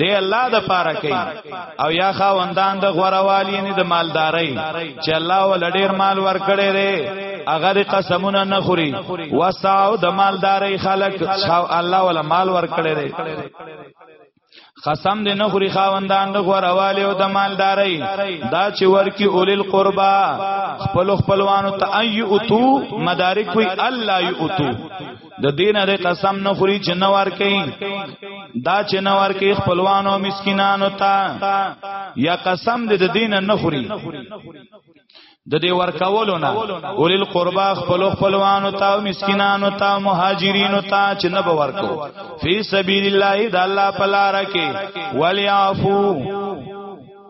دی الله د پاره کوي او یا خاوندان د غوروالی نه د مالداري چې الله ول ډیر مال ورکړي دی اگر قسمونه نه خوري وساو د مالداري خلق الله ول مال ورکړي دی قسم دې نه خوري خاوندان د غورواله او د مالداري دا چې ورکی اولل قربا خپل خپلوانو ته اي اوتو مدارک وي الله يوتو د دینه د قسم نه خوري چې نه ور کوي دا چې نه ور کوي خپلوانو مسکینانو ته یا قسم د دینه نه خوري د دې ورکولو نه اولل قربا خپل خپلوانو ته او مسکینانو ته مهاجرینو ته چې نه ورکو فی سبیل الله د الله په لار کې ولیعفو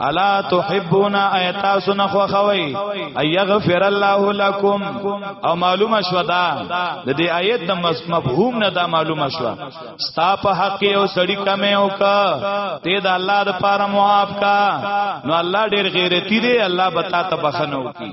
الا تحبون ایتا سن خو خوي ايغفر الله لكم او معلومه شو دا د دې آیت د مفهوم نه دا معلومه شو ستا په حق یو سړی کمه وکا ته دا الله د پاره معاف کا نو الله ډیر غیرتی دی الله بتا ته بخنو کی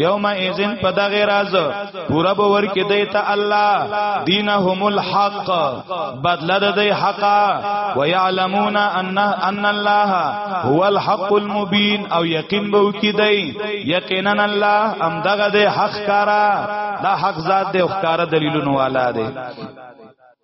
یوم ایزن په دغه راز پورا به ورکې دی ته الله دینهم الحق بدل د دی حق ويعلمون ان ان الله هو الحق المبين او یقین به کې دی یقینا الله هم دغه دی حق کارا دا حق ذات دی او کارا دلیلونه والا دی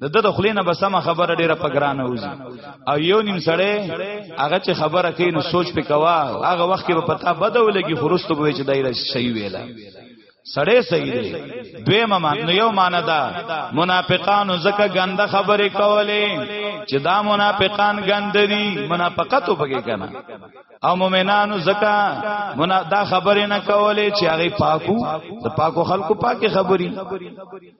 د د خلې نه بسمه خبره ډیره په ګرانه وځي او یو نیم سړی هغه چې خبره کوي نو سوچ پکوا هغه وخت کې به پتا بده ولګي خرست به چې دایره صحیح ویلا سړی صحیح دی دویمه معنی نو یو معنی دا منافقانو زکه ګنده خبرې کولې چې دا منافقان ګند دي منافقت وبګي کنه او مؤمنانو زکه منا دا خبرې نه کولې چې هغه پاکو د پاکو خلکو پاکي خبري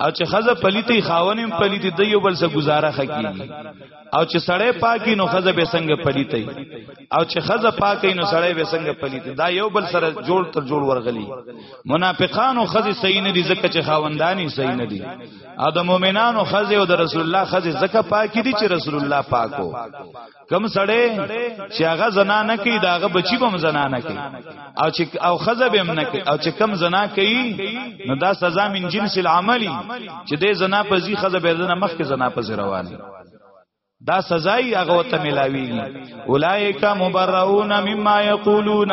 او چې خزه پلیتی خاونم پلیتی د یو بل سره گزاره خکی او چې سړی پاکی نو خزه به څنګه پلیتی او چې خزه پاکی نو سړی به څنګه پلیتی دا یو بل سره جوړ تر جوړ ورغلی منافقانو خزه صحیح نه دي ځکه چې خاوندانی صحیح نه دي ا د مؤمنانو خزه او د رسول الله خزه ځکه پاکی دي چې رسول الله پاکو کم سړی چې هغه زنا نه کوي دا هغه بچی به زنا نه کوي او چې او خزه به نه کوي او چې کم زنا کوي نو دا سزا من جنس العملی چې دې زنا په زی خزه به نه مخ کې زنا په روانه دا سزای هغه ته ملاویږي اولایک مبرؤون مما یقولون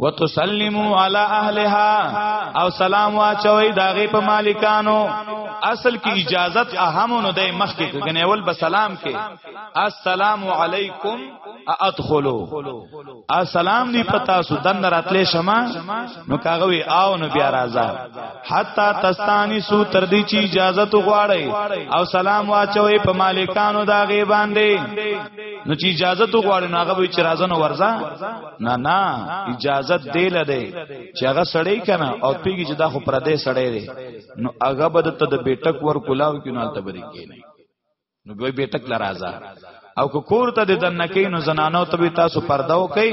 وتسلمو علی اهلها او سلام واچوي داغه په مالکانو اصل کې اجازت اهم نو د مخ کې غنیول به سلام کې السلام علیکم ادخلوا السلام دی پتا سو دن راتلې شمه نو کاغوي آو نو بیا راځه حتا تستانی سو تر دې چې اجازت غواړي او سلام واچوي په مالکانو داغه باندې نو چې اجازه تو غواړي ناغه به چې راځنه ورځه نه نه اجازه دی لده چې هغه سړی کنه او پیږي چې دا خو پردې سړی دی نو هغه بد ته د بیٹک ور کولاو کې نال تبرې کې نه نو به بیٹک لرازا او کو کور ته د دنه کې نو زنانو ته به تاسو پرده وکئ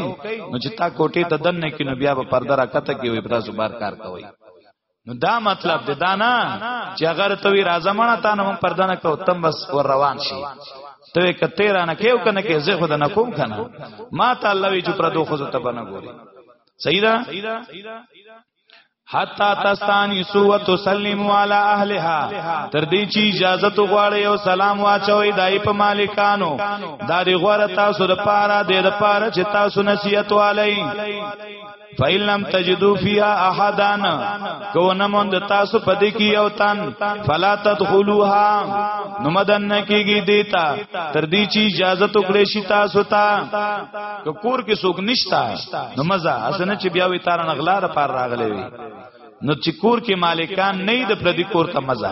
نو چې تا کوټې ته دنه کې نو بیا به پرده راکته کې وي تاسو بار کار کوي نو دا مطلب دی دا نه چې اگر ته وی راځه مړه تا نه پردنه کو تم بس ور روان شي ته کته را نه کېو کنه کې زه خود نه کوم کنه ما ته الله وی چې پر دوه خو ته بنه ګوري صحیح ده حتا تستانی سو و تسلیم علی اهلها تر دې چې اجازه تو غواړی او سلام واچوي دای په مالکانو دا دی غوړه تاسو د پاره د پاره چې تاسو نصیحت والی فإن لم تجدوا فيها أحدا کو نه مونږ تاسو پدې کې یو تن فلا تدخلوها نو مدن نه کېږي دیتا تر دې چې اجازه تو کړې شي تاسو ته کو کور کې څوک نشتا نو مزه اسنه چې بیا وی تار نه غلا را پار راغلې وي نو چې کور کې مالکان نه د پردي کور ته مزه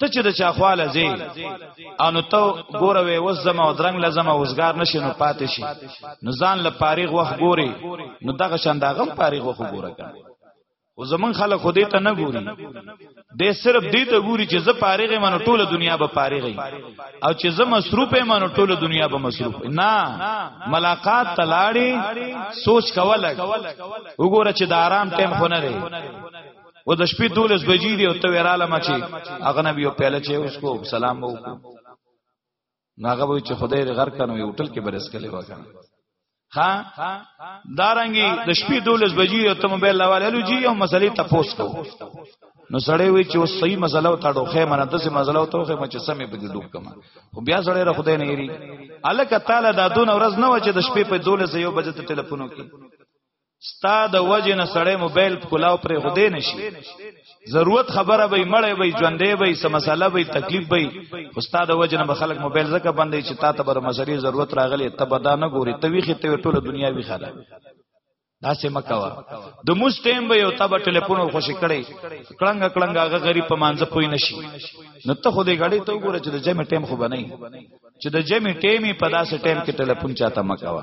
ته چې د چا خواله زی او نو ته ګوره وې وس زما او درنګ لزم اوسګار نشي نو پاتې شي نو ځان له پاریغ وخت ګوري نو دغه شان دا غم پاریغ وخت ګوره کنه او زمون خلک خو دې ته نه ګوري د صرف دې ته ګوري چې زه پاریغه منو ټوله دنیا به پاریغه او چې زه مصروف منو ټوله دنیا به مصروف نه ملاقات تلاړي سوچ کوله وګوره چې د آرام ټیم خو نه لري و د شپې دولس بجې دی او ته وراله ما چې هغه نبی او پهله چې اوس کو سلام وو ناغه وی چې خدای دې غر کنو یو ټل کې برس کړي وکړه ها دارنګي د شپې دولس بجې او ته موبایل لاواله لږی او مسلې تپوس کو نو سړی وی چې اوس صحیح مسله او تاړو خې منه دسه مسله او توخه مچ سمې په ډوب کما خو بیا سړی را خدای نه یری الک تعالی دا دون ورځ نه و چې د شپې په دولس یو بجې ته ټلیفون وکړي ستا د وجه نه سړی موبایل کلاو پر غدې نشي ضرورت خبره به مړې به ژوندې به سم مسله به تکلیف به استاد د وجه نه به خلک موبایل زکه باندې چې تا ته بر مسلې ضرورت راغلی ته به دا نه ګوري ته ویخه ته ټول دنیا وی خاله دا سه مکوا د موس ټیم به یو تابه ټلیفون خوشی کړي کلنګ کلنګ هغه غریب په مانځ پوي نشي نو ته خو دې غړې ته وګوره چې د جمع ټیم خو بنئ چې د جمع ټیمي په داسې ټیم کې ټلیفون چاته مکوا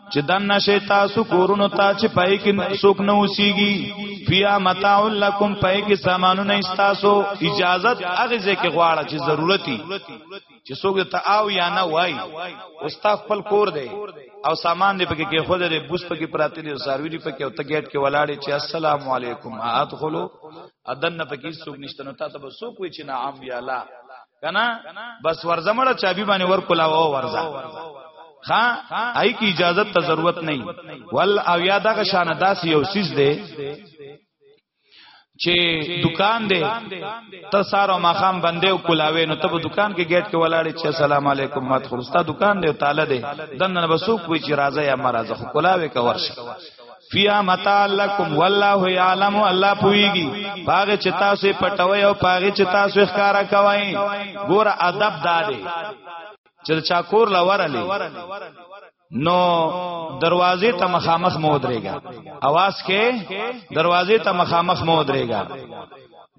چې دنه شي تاسو کورونو ته چې پای کې څوک نه اوسيږي فیا متاع لکم پای کې سامانونه استاسو اجازت هغه ځکه غواړه چې ضرورتي چې څوک ته آو یا نه وای استاد خپل کور دی او سامان دې پکې کې خو دې بوس پکې پراته دي ساروی دې پکې او تګیټ کې ولاړې چې السلام علیکم ادخلوا ادن پکې څوک نشته نو تاسو به څوک وی چې نعم یا لا کنه بس ورځه مړه چابي باندې ور کولا و ورځه ها آی کی اجازه ته ضرورت نه ول او یا دغه شان داس یو سیس دی چې دکان دی ته سارو ماخام بندې او کولاوي نو ته په دکان کې گیټ کې ولاړې چې السلام علیکم مات خلستا دکان دی تعالی دی دنه بسوک وی چې راځه یا مرزه خو کولاوي کا ورشه فیا متا لکم والله یعلم الله پویږي پاغه چې تاسو پټوي او پاغه چې تاسو ښکارا کوي ګور ادب دادې چې چا کور لورلې نو دروازې ته مخامخ مو درېګا اواز کې دروازې ته مخامخ مو درېګا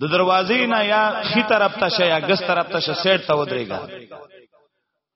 د دروازې نه یا خي طرف ته شیا ګس طرف ته شې سیټ ته ودرېګا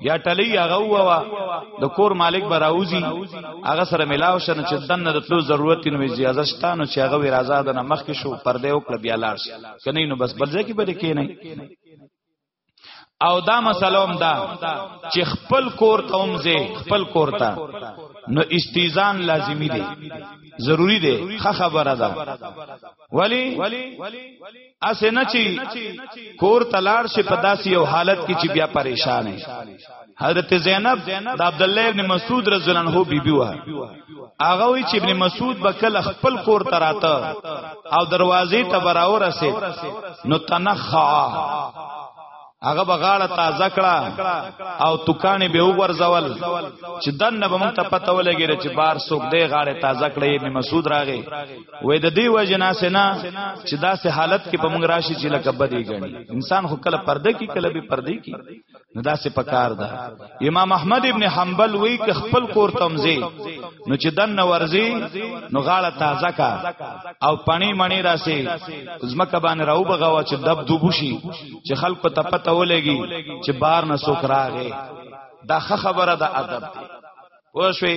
یا ټلی هغه ووا د کور مالک براوزی هغه سره ملاو شنه چې دنه د تلو ضرورت نو اجازه شته نو چې هغه راځه د مخ کې شو پردې او کړ بیا لاړ شي کنه نو بس بلځه کې بده کې نه او دا مسلوم دا چې خپل کور ته اومځه خپل کور ته نو استیزان لازمی دی ضروری دی خه خبره ده ولی اسنه چی کور تلار شي په داسې یو حالت کې چې بیا پریشان شي حضرت زینب د عبد الله ابن مسعود رضی الله عنه بیبي و هغه وی چې ابن مسعود بکل خپل کور تراته او دروازې ته براور رسید نو تنخا هغه بغاړه تازه کړه او توکانې به وګرځول چې دنه به مونږ ته پته ولګی چې بار سوک دی غاړه تازه کړې ابن مسعود راغې وې د دې وجه نه سنا چې داسې حالت کې په مونږ راشي چې لکه بدی غني انسان خو کله پرده کې کله به پردې کې نو داسې پکار ده امام احمد ابن حنبل وی ک خپل کور تمزي نو چې دن ورزي نو غاړه تازه کا او پانی منی راسي زمکه باندې راو بغاوه چې دب دوبوشي چې خلکو ته پته ولګي چې بار نه سوک راغې دا خبره د ادب دی پوه شوي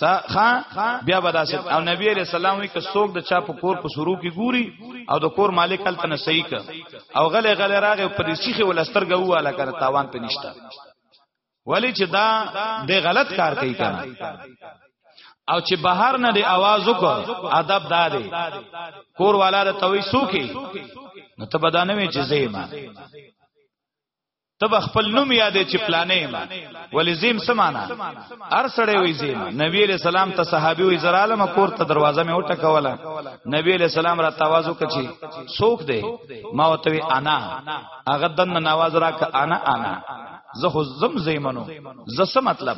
خا بیا بداسه او نبی علیہ السلام وی که څوک د چا په کور په شروع کې ګوري او د کور مالک کله تنه صحیح ک او غلې غلې راغې په دې شیخه ولسترګه واله کړه تاوان په نشتا ولی چې دا د غلط کار کوي کنه او چې بهر نه دی आवाज وکړ ادب داري کور والا د توي سوکي نو ته بدانه وی چې زېما تب خپل نوم یادې چې پلانې ما ولې زیم سمانا هر سړی وې زیم نبی علیہ السلام ته صحابي وې زراله ما کور ته دروازه مې وټه کوله نبی علیہ السلام را توازو کچی سوک دے ما وتوی انا هغه دن نواز را ک انا انا زه خو زم زیمنو زه څه مطلب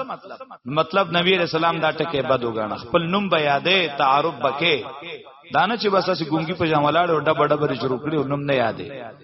مطلب نبی علیہ السلام دا ټکه بد وګڼه خپل نوم به یادې تعارف بکې دانه چې بس اسی ګونګي په جام ولاړ او ډب ډب لري شروع کړي نوم نه یادې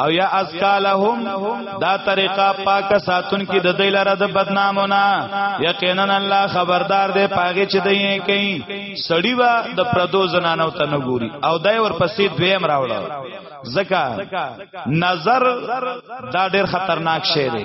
او یا اسکالهم دا طریقه پاک ساتون کی د دې لاره د بدنامونه یقینا الله خبردار دی پاګه چې دی کوي سړی وا د پردو زنانو ته نه ګوري او دای ورپسې دویم راوړل زکا نظر دا ډیر خطرناک شی دی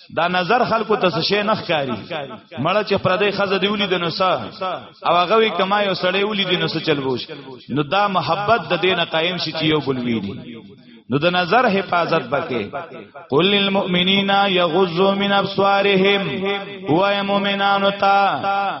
دا نظر خلکو ته څه شي نه ښکاری مړه چې پردې خزه دی ولید نو سا او هغه وی کما یو سړی ولید نو څه چلوش نو دا محبت د دینه قائم شي چې یو بل ویني نو د نظر حفاظت بکې قل للمؤمنین یغضوا من ابصارهم و مؤمنانو ته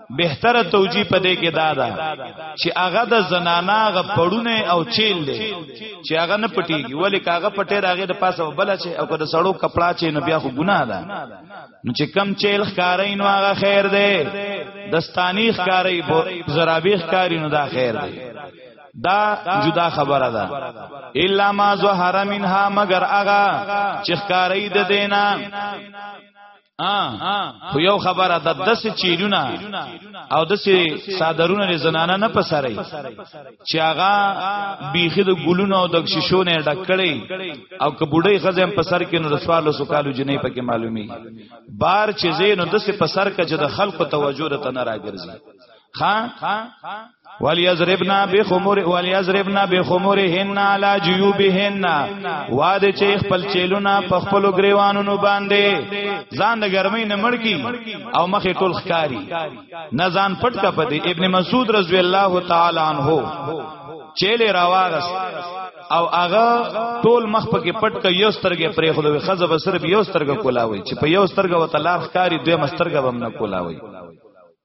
بهتره توجیه پدې کې دا ده چې هغه د زنانا غ پړونه او چیل دی چې هغه نه پټیږي ولی کاغه پټه راغې د پاسه بل چې او که د سړو کپڑا چې نو بیا خو ګناه ده نو چې کم چیل ښکارې نو هغه خیر دی دستانی ښکارې زرابی ښکارې نو دا خیر دی دا جدا خبره ده الا ما ظهر منها مگر اغا چخکاری د دینا خو یو خبره د دس چیرونه او دس صادرونه له زنانه نه پسري چې هغه بیخي د ګلونو او د شیشو نه ډکړي او کبوډي خزم په سر کې نو رسوالو سکالو جنې پکې معلومي بار چې زینو دس په سر کې د خلکو توجه ته نه راګرځي وليضربنا بخمر وليضربنا بخمرهن على جيوبهن واده چې خپل چیلونه په خپل غریوانونو باندې ځان د ګرمۍ نه مړکی او مخې ټول ښکاری نه ځان پټ کا پدی ابن مسعود رضی الله تعالی عنہ چیلې راوارس او هغه ټول مخ پکې پټ ک یو سترګې پرې خو د خزه بسر یو سترګې کولاوي چې په یو سترګې وتلار ښکاری دوی مسترګې بم نه کولاوي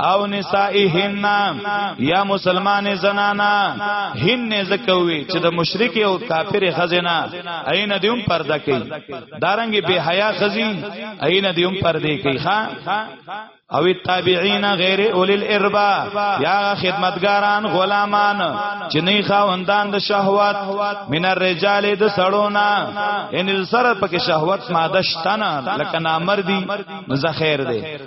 او نسائهن یا مسلمان زنانا هن زکوي چې د مشرک او کافر خزینا عین دیوم پرده کوي دارنګ به حیا خزی عین دیوم پرده کوي ها او التابعین غیر اول الاربا یا خدمتګاران غلامان چې نه خاوندان د شهوت من الرجال د سړونا ان سره پکې شهوت ماده شتنه لکه نامردی مزخیر دی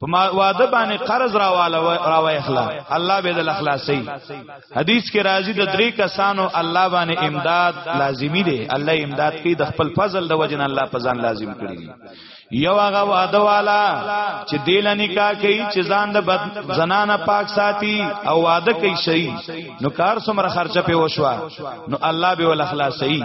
په واده باندې قرض راواله راوي اخلا الله به د اخلاصي حدیث کې راځي د درې کسانو الله باندې امداد لازمی دی الله امداد کوي د خپل فضل د وجن الله په ځان لازم کړی دی یو هغه واده والا چې دل نکاح کوي چې ځان د بد زنانه پاک ساتي او واده کوي شي نو کار څومره خرچه په وشوا نو الله به ول اخلاصي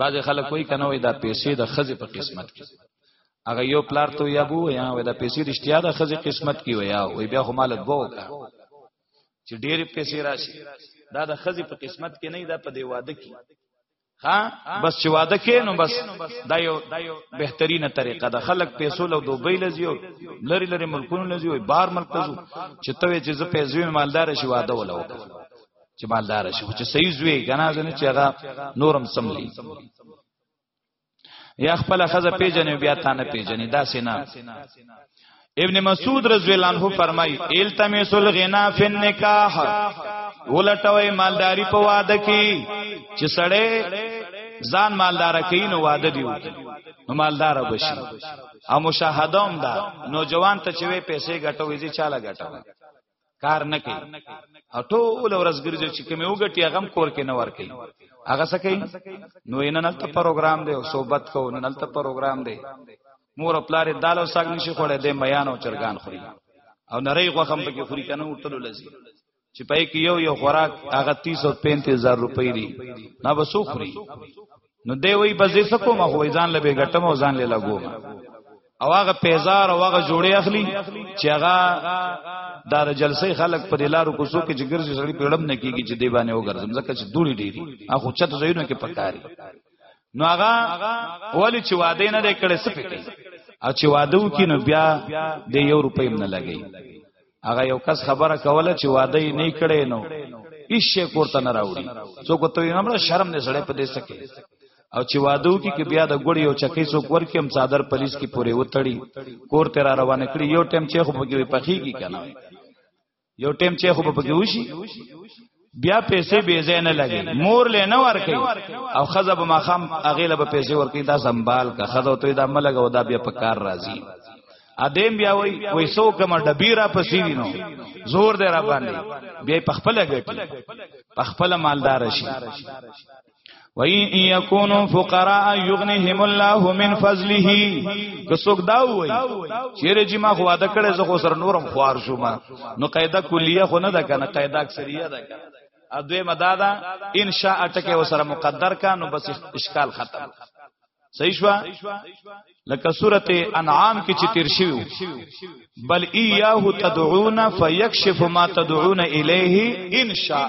بعض خلک کوئی کنه وي دا پیسې د خزه په قسمت کې هغه یو پلار ته یا بو یا وې دا پیسې رښتیا د خزه قسمت کې ویا وې بیا خو مال بو کا چې ډېر پیسې راشي دا د خزه په قسمت کې نه دا په دی واده کې ها بس چې واده کې نو بس دا یو بهترینه طریقه ده خلک پیسو له دوبۍ لزیو لری لری ملکونو لزیو بار ملک تزو چې ته چې زه پیسې مالدار شي واده ولا وکړه چې مالدار شي چې صحیح زوی کنه ځنه چې هغه نورم سملی یا خپل خزه پیجنې بیا تا نه پیجنې دا سینا ابن مسعود رضی الله عنه فرمای التمس الغنا فی النکاح ولټوي مالداری په واده کې چې سړی ځان مالدار کوي نو واده دی وکړي نو مالدار بشي او مشاهده هم دا نوجوان ته چې پیسې ګټوي چې چاله ګټوي کار نه کوي ټول ورځ ګرځي چې کومه وګټي هغه کور کې نه ور کوي هغه څه کوي نو ان نلته پروګرام دی او صحبت کو نو نلته پروګرام دی مور خپل دال او ساګ نشي خوړې د میان او چرګان خوري او نری غوخم پکې خوري کنه وټلو لذي چې پای کې یو یو خوراک هغه 30 او 35000 روپۍ دی نه وسو خوري نو دی وی بزې سکو ما خو ځان لبه غټم او ځان لاله ګوم او هغه پیزار او هغه جوړې اخلي چې هغه دار جلسې خلک په لارو کوڅو کې چې ګرځي سړی پیړم نه کیږي چې دی باندې وګرځم ځکه چې دوړي ډېری اخو چت زینو کې پکاري نو هغه ولی چې واده نه لري کړي سپې کوي او چې واده وکړي نو بیا د یو روپۍ نه لګي هغه یو کس خبره کوله چې واده یې نه کړي نو هیڅ شی کوته نه راوړي څوک ته یې نه شرم نه سړې په دې سکے او چې وادو کې کې بیا د ګړی او چکی څوک ورکې هم صادر پولیس کې پورې وتړي کور ته را روانه کړي یو ټیم چې خو پکې پخېږي کنه یو ټیم چې خو پکې وشي بیا پیسې بې ځای نه لګي مور له نه ورکي او خزه به مخام اغیله به پیسې ورکي دا سنبال کا خزه ته دا ملګ او دا بیا په کار راځي ادم بیا وای وای سو کما ډبیرا پسې وینو زور دی را باندې بیا په خپل غټي په خپل مالدار شي وَإِن يَكُونُوا فُقَرَاءَ يُغْنِهِمُ اللَّهُ مِنْ فَضْلِهِ که څوک دا وایي چیرې چې ما خو واده کړې زه خو سر نورم خوار شوم نو قاعده کلیه خو نه ده کنه قاعده اکثریه ده کنه ادوی مدادا ان شاء ټکه وسره مقدر کا نو بس اشکال ختم صحیح شو لکه سورته انعام کې چې تیر شوی بل ایاه تدعون فیکشف ما تدعون الیه ان شاء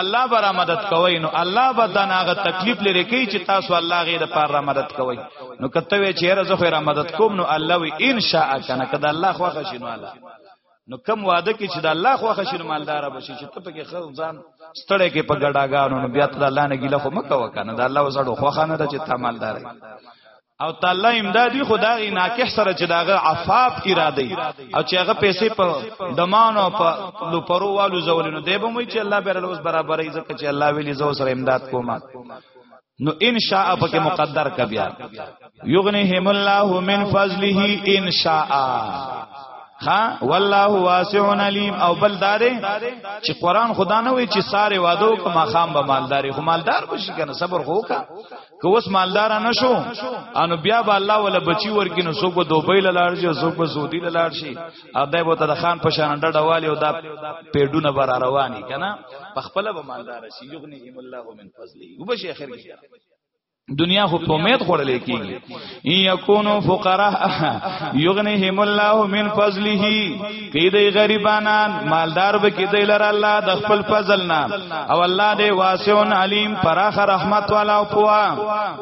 الله برا مدد کوي نو الله به دناغه تکلیف لري کوي چې تاسو الله غي د پاره مدد کوي نو کته وی چې رزه خو را مدد کوم نو الله وی ان شاء کنه کده الله خو خشینو الله نو کم واده کې چې د الله خوښ شي مالدار بشي چې ته پکې خو ځان ستړې کې په ګډاګانو نو بیا ته الله نه ګیله خو مکه وکنه د الله وسړو خوښ نه ده چې ته مالدار او تعالی امدادي خدای ناکح سره چې داغه عفاف اراده او چې هغه پیسې په دمانو په لپرو والو زولینو دی به مې چې الله بیرل اوس برابرې ځکه چې الله ویلي زو سره امداد کومه نو ان شاء پکې مقدر کا بیا یغنیهم الله من فضله ان شاء ها والله واسع علیم او بل دارې چې قران خدا نه وی چې ساره وادو کما خام به مالداري خو مالدار بشي کنه صبر خو کا که اوس مالدار نه شو انو بیا به الله ولا بچي ورکینو سو په دوبۍ لاړ شي سو په سعودي لاړ شي اده به ته خان په شان ډډه والی او دا پیډونه بر رواني کنه په خپل به مالدار شي یغنیهم الله من فضلی وبشي اخر کې دنیا خو په امید خورلې کیږي ان یکونو فقرا یغنیهم الله من فضله کیدی غریبانان مالدار به کیدی لره الله د خپل فضل نه او الله دې واسع علیم پراخ رحمت والا او پوا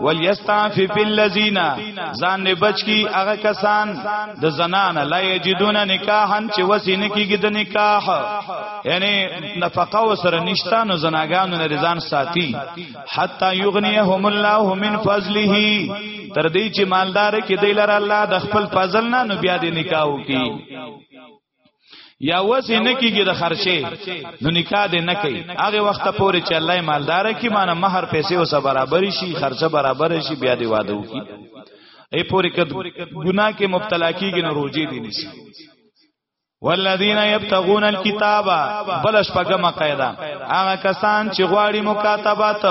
ولیستعفف الذین ځان نه بچ کی هغه کسان د زنان لا یجدون نکاحن چې وسینه کیږي د نکاح یعنی نفقه وسره نشتا نو زناګانو نه رضان ساتي حتا یغنیهم الله من فضله تر دې چې مالدار کې دی لره الله د خپل فضل نه نو بیا دې نکاح وکي یا وسې نه کیږي د خرچه نو نکاح دې نه کوي هغه وخت پورې چې الله مالدار کی معنی مہر پیسې اوسه برابر شي خرچه برابر شي بیا دې واده وکي ای پورې کد ګناه کې مبتلا کیږي نو روزي دې نشي والذین یبتغون الكتاب بلش پګه قاعده هغه کسان چې غواړي مکاتبات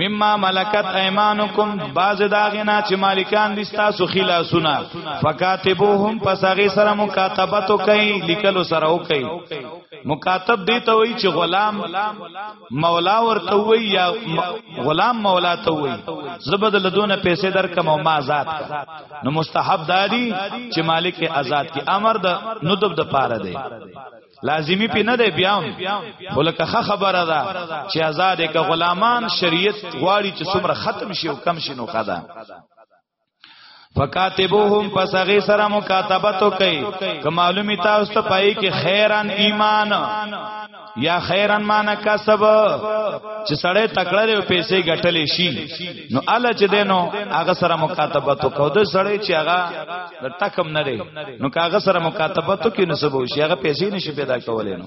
مما ملکت ایمانکم باز داغینا چې مالکان دي تاسو خلاصونه فکاتبوهم پس هغه سره مکاتبه تو کوي لیکلو سره وکي مکاتب دی ته وی چې غلام مولا ورته وی یا غلام مولا ته وی زبد لدون پیسې درکم او ما آزاد نو مستحب دادی چې مالک آزاد کی امر د ندب د پاره دی لازمی پی نه دی بیام خلکه خبره ده چې آزاد ک غلامان شریعت غواړي چې څومره ختم شي او کم شي نو خدا فکاتبوهم پس هغه سره مکاتبتو کوي که معلومی تاسو ته پای کې خیرن ایمان یا خیرن مان کسب چې سړی تکړه دی او پیسې ګټلې شي نو اله چې دینو هغه سره مکاتبتو کو د سړی چې هغه د تکم نه دی نو هغه سره مکاتبتو کې نسبو شي هغه پیسې نشي پیدا کولای نو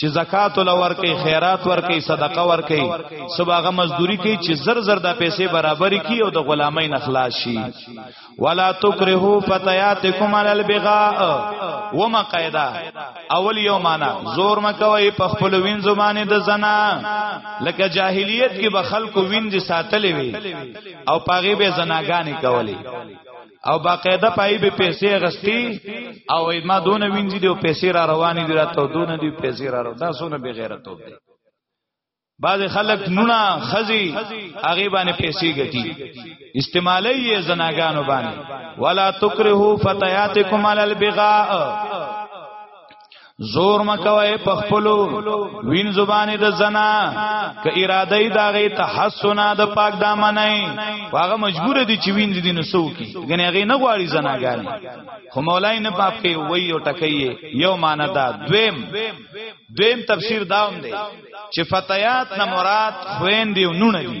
چې زکات ول ورکي خیرات ورکي صدقه ورکي سباغه مزدوري کوي چې زر زر د پیسې برابر کی او د غلامۍ نخلاص شي ولا تکرهو فتياتکم علی البغاء وما قاعده اول یو معنا زور مکوي په خپل وین زمانه د زنا لکه جاهلیت کې به خلکو وین دي ساتلې وي او پاغي به زناګانې کولې او باقاعده پای به پیسې غستی او ما دون وینځي دی او پیسې را روانې دي راته دون دی پیسې را روان دا سونه به غیرت وته بعض خلک نونه خزي هغه باندې پیسې ګټي استعمالي یې زناګانو باندې ولا تکرهو فتياتکم علی البغاء زور مکوي په خپلو وین زبانه د زنا ک اراده ای داغه تحسنا د پاک دامنای واغه مجبور دي چې وین دي نو سو کی غنی غي نه غواړي زنا غالي خو مولای نه پاپ کې وای او ټکیه یو معنا دا دویم دویم تفسیر داوم دی چې فتیات نه مراد خوین دی نونه دي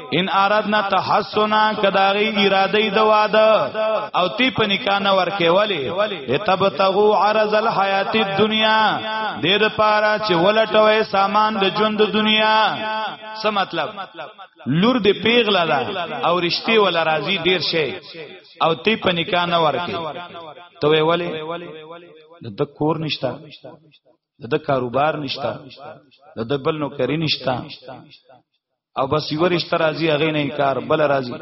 ان ارادنا تحسنا کداغي اراده د واده او تی په نکاح نه ورکه ولی تبتغو عرض الحیات الدنیا د دې لپاره چې ولټوي سامان د ژوند د دنیا څه مطلب لور د پیغله ده او رشتي ول راضي ډیر شي او تی په نکاح نه ورکه ته وی ولی د کور نشتا د کاروبار نشتا د بل نوکری نشتا او بس یو رشتہ راځي هغه نه انکار بل راځي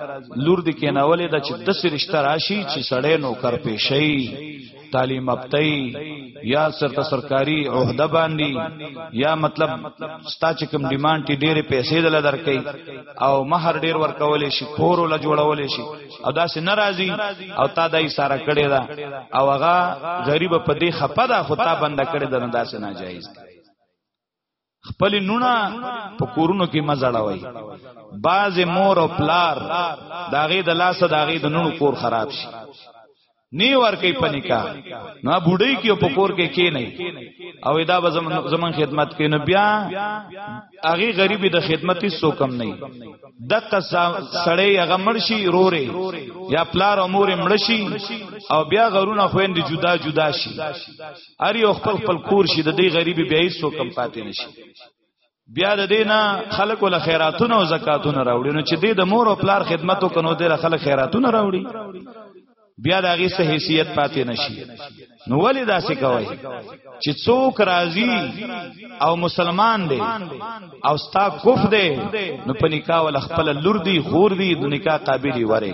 لور دې کیناولې د چې د سر رشتہ راشي چې سړې نو کر پېشي تعلیم اپتای یا سرته سرکاري عہده باندې یا مطلب ستا چې کوم ډیماند ټي ډېر پیسې دل درکې او مہر ډېر ورکول شي کور ول جوړول شي او داسې ناراضي او تا دای سارا کړي دا او هغه غریب په دې خپه دا خطا بند کړي دا داسې ناجایز دی خپل نونه په کورونو کې مزړوي باز مور او پلار داغه د لاس داغه د نونو کور خراب شي نی ور کوي پنیکا نو بوډۍ کې په کور کې کې نه او دا به زمون خدمت کې نو بیا هغه غریب د خدمت هیڅ کم نه دغه سړی هغه مرشي روري یا پلار امور مړشي او بیا غرونه خويند جدا جدا شي ار یو خپل خپل کور شي د دې غریبي بیا هیڅ کم پاتې نشي بیا د دینه خلکو له خیراتونو او زکاتونو راوړي نو چې دې د مور او پلار خدمتو کنو دې له خلک خیراتونو راوړي بیا د هغه سه حیثیت پاتې نشي نو ولې داسې کوي چې څوک راضي او مسلمان دی او ستا کوف دی نو په نکاح ول خپل لور دی خور دی د نکاح قابلیت وره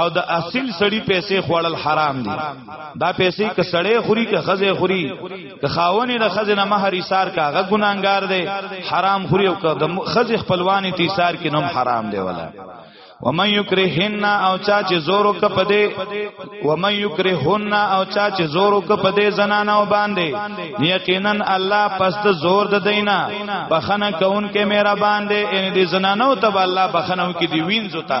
او د اصل سړی پیسې خوړل حرام دي دا پیسې ک سړی خوري ک خزه خوري ک خاونې د خزه نه مہر ایثار کاغه ګناګار دی حرام خوري او ک د خزه خپلوانی تی ایثار کې نوم حرام دی ولا ومن یکرهن او چا چې زورو ک پدې ومن یکرهن او چا چې زورو ک پدې زنانه و باندې یقینا الله پس د زور د دینا بخنه کون کې مهربان دی ان دې زنانه او تب الله بخنه کې دی وینځو تا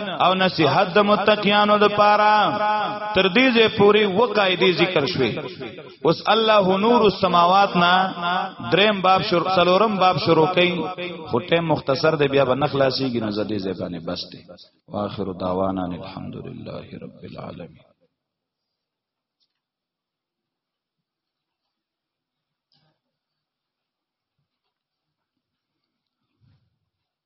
او نصيحت د متقینانو د پاره تر دې ځې پوری و قاعده ذکر شوي اوس الله نور السماوات نا دریم باب شروع سلورم باب شروع کړي خټه مختصر دی بیا بنخلاصي کې نو زدي ځې باندې بس دی واخر دعوانا الحمدلله رب العالمین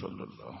صلی الله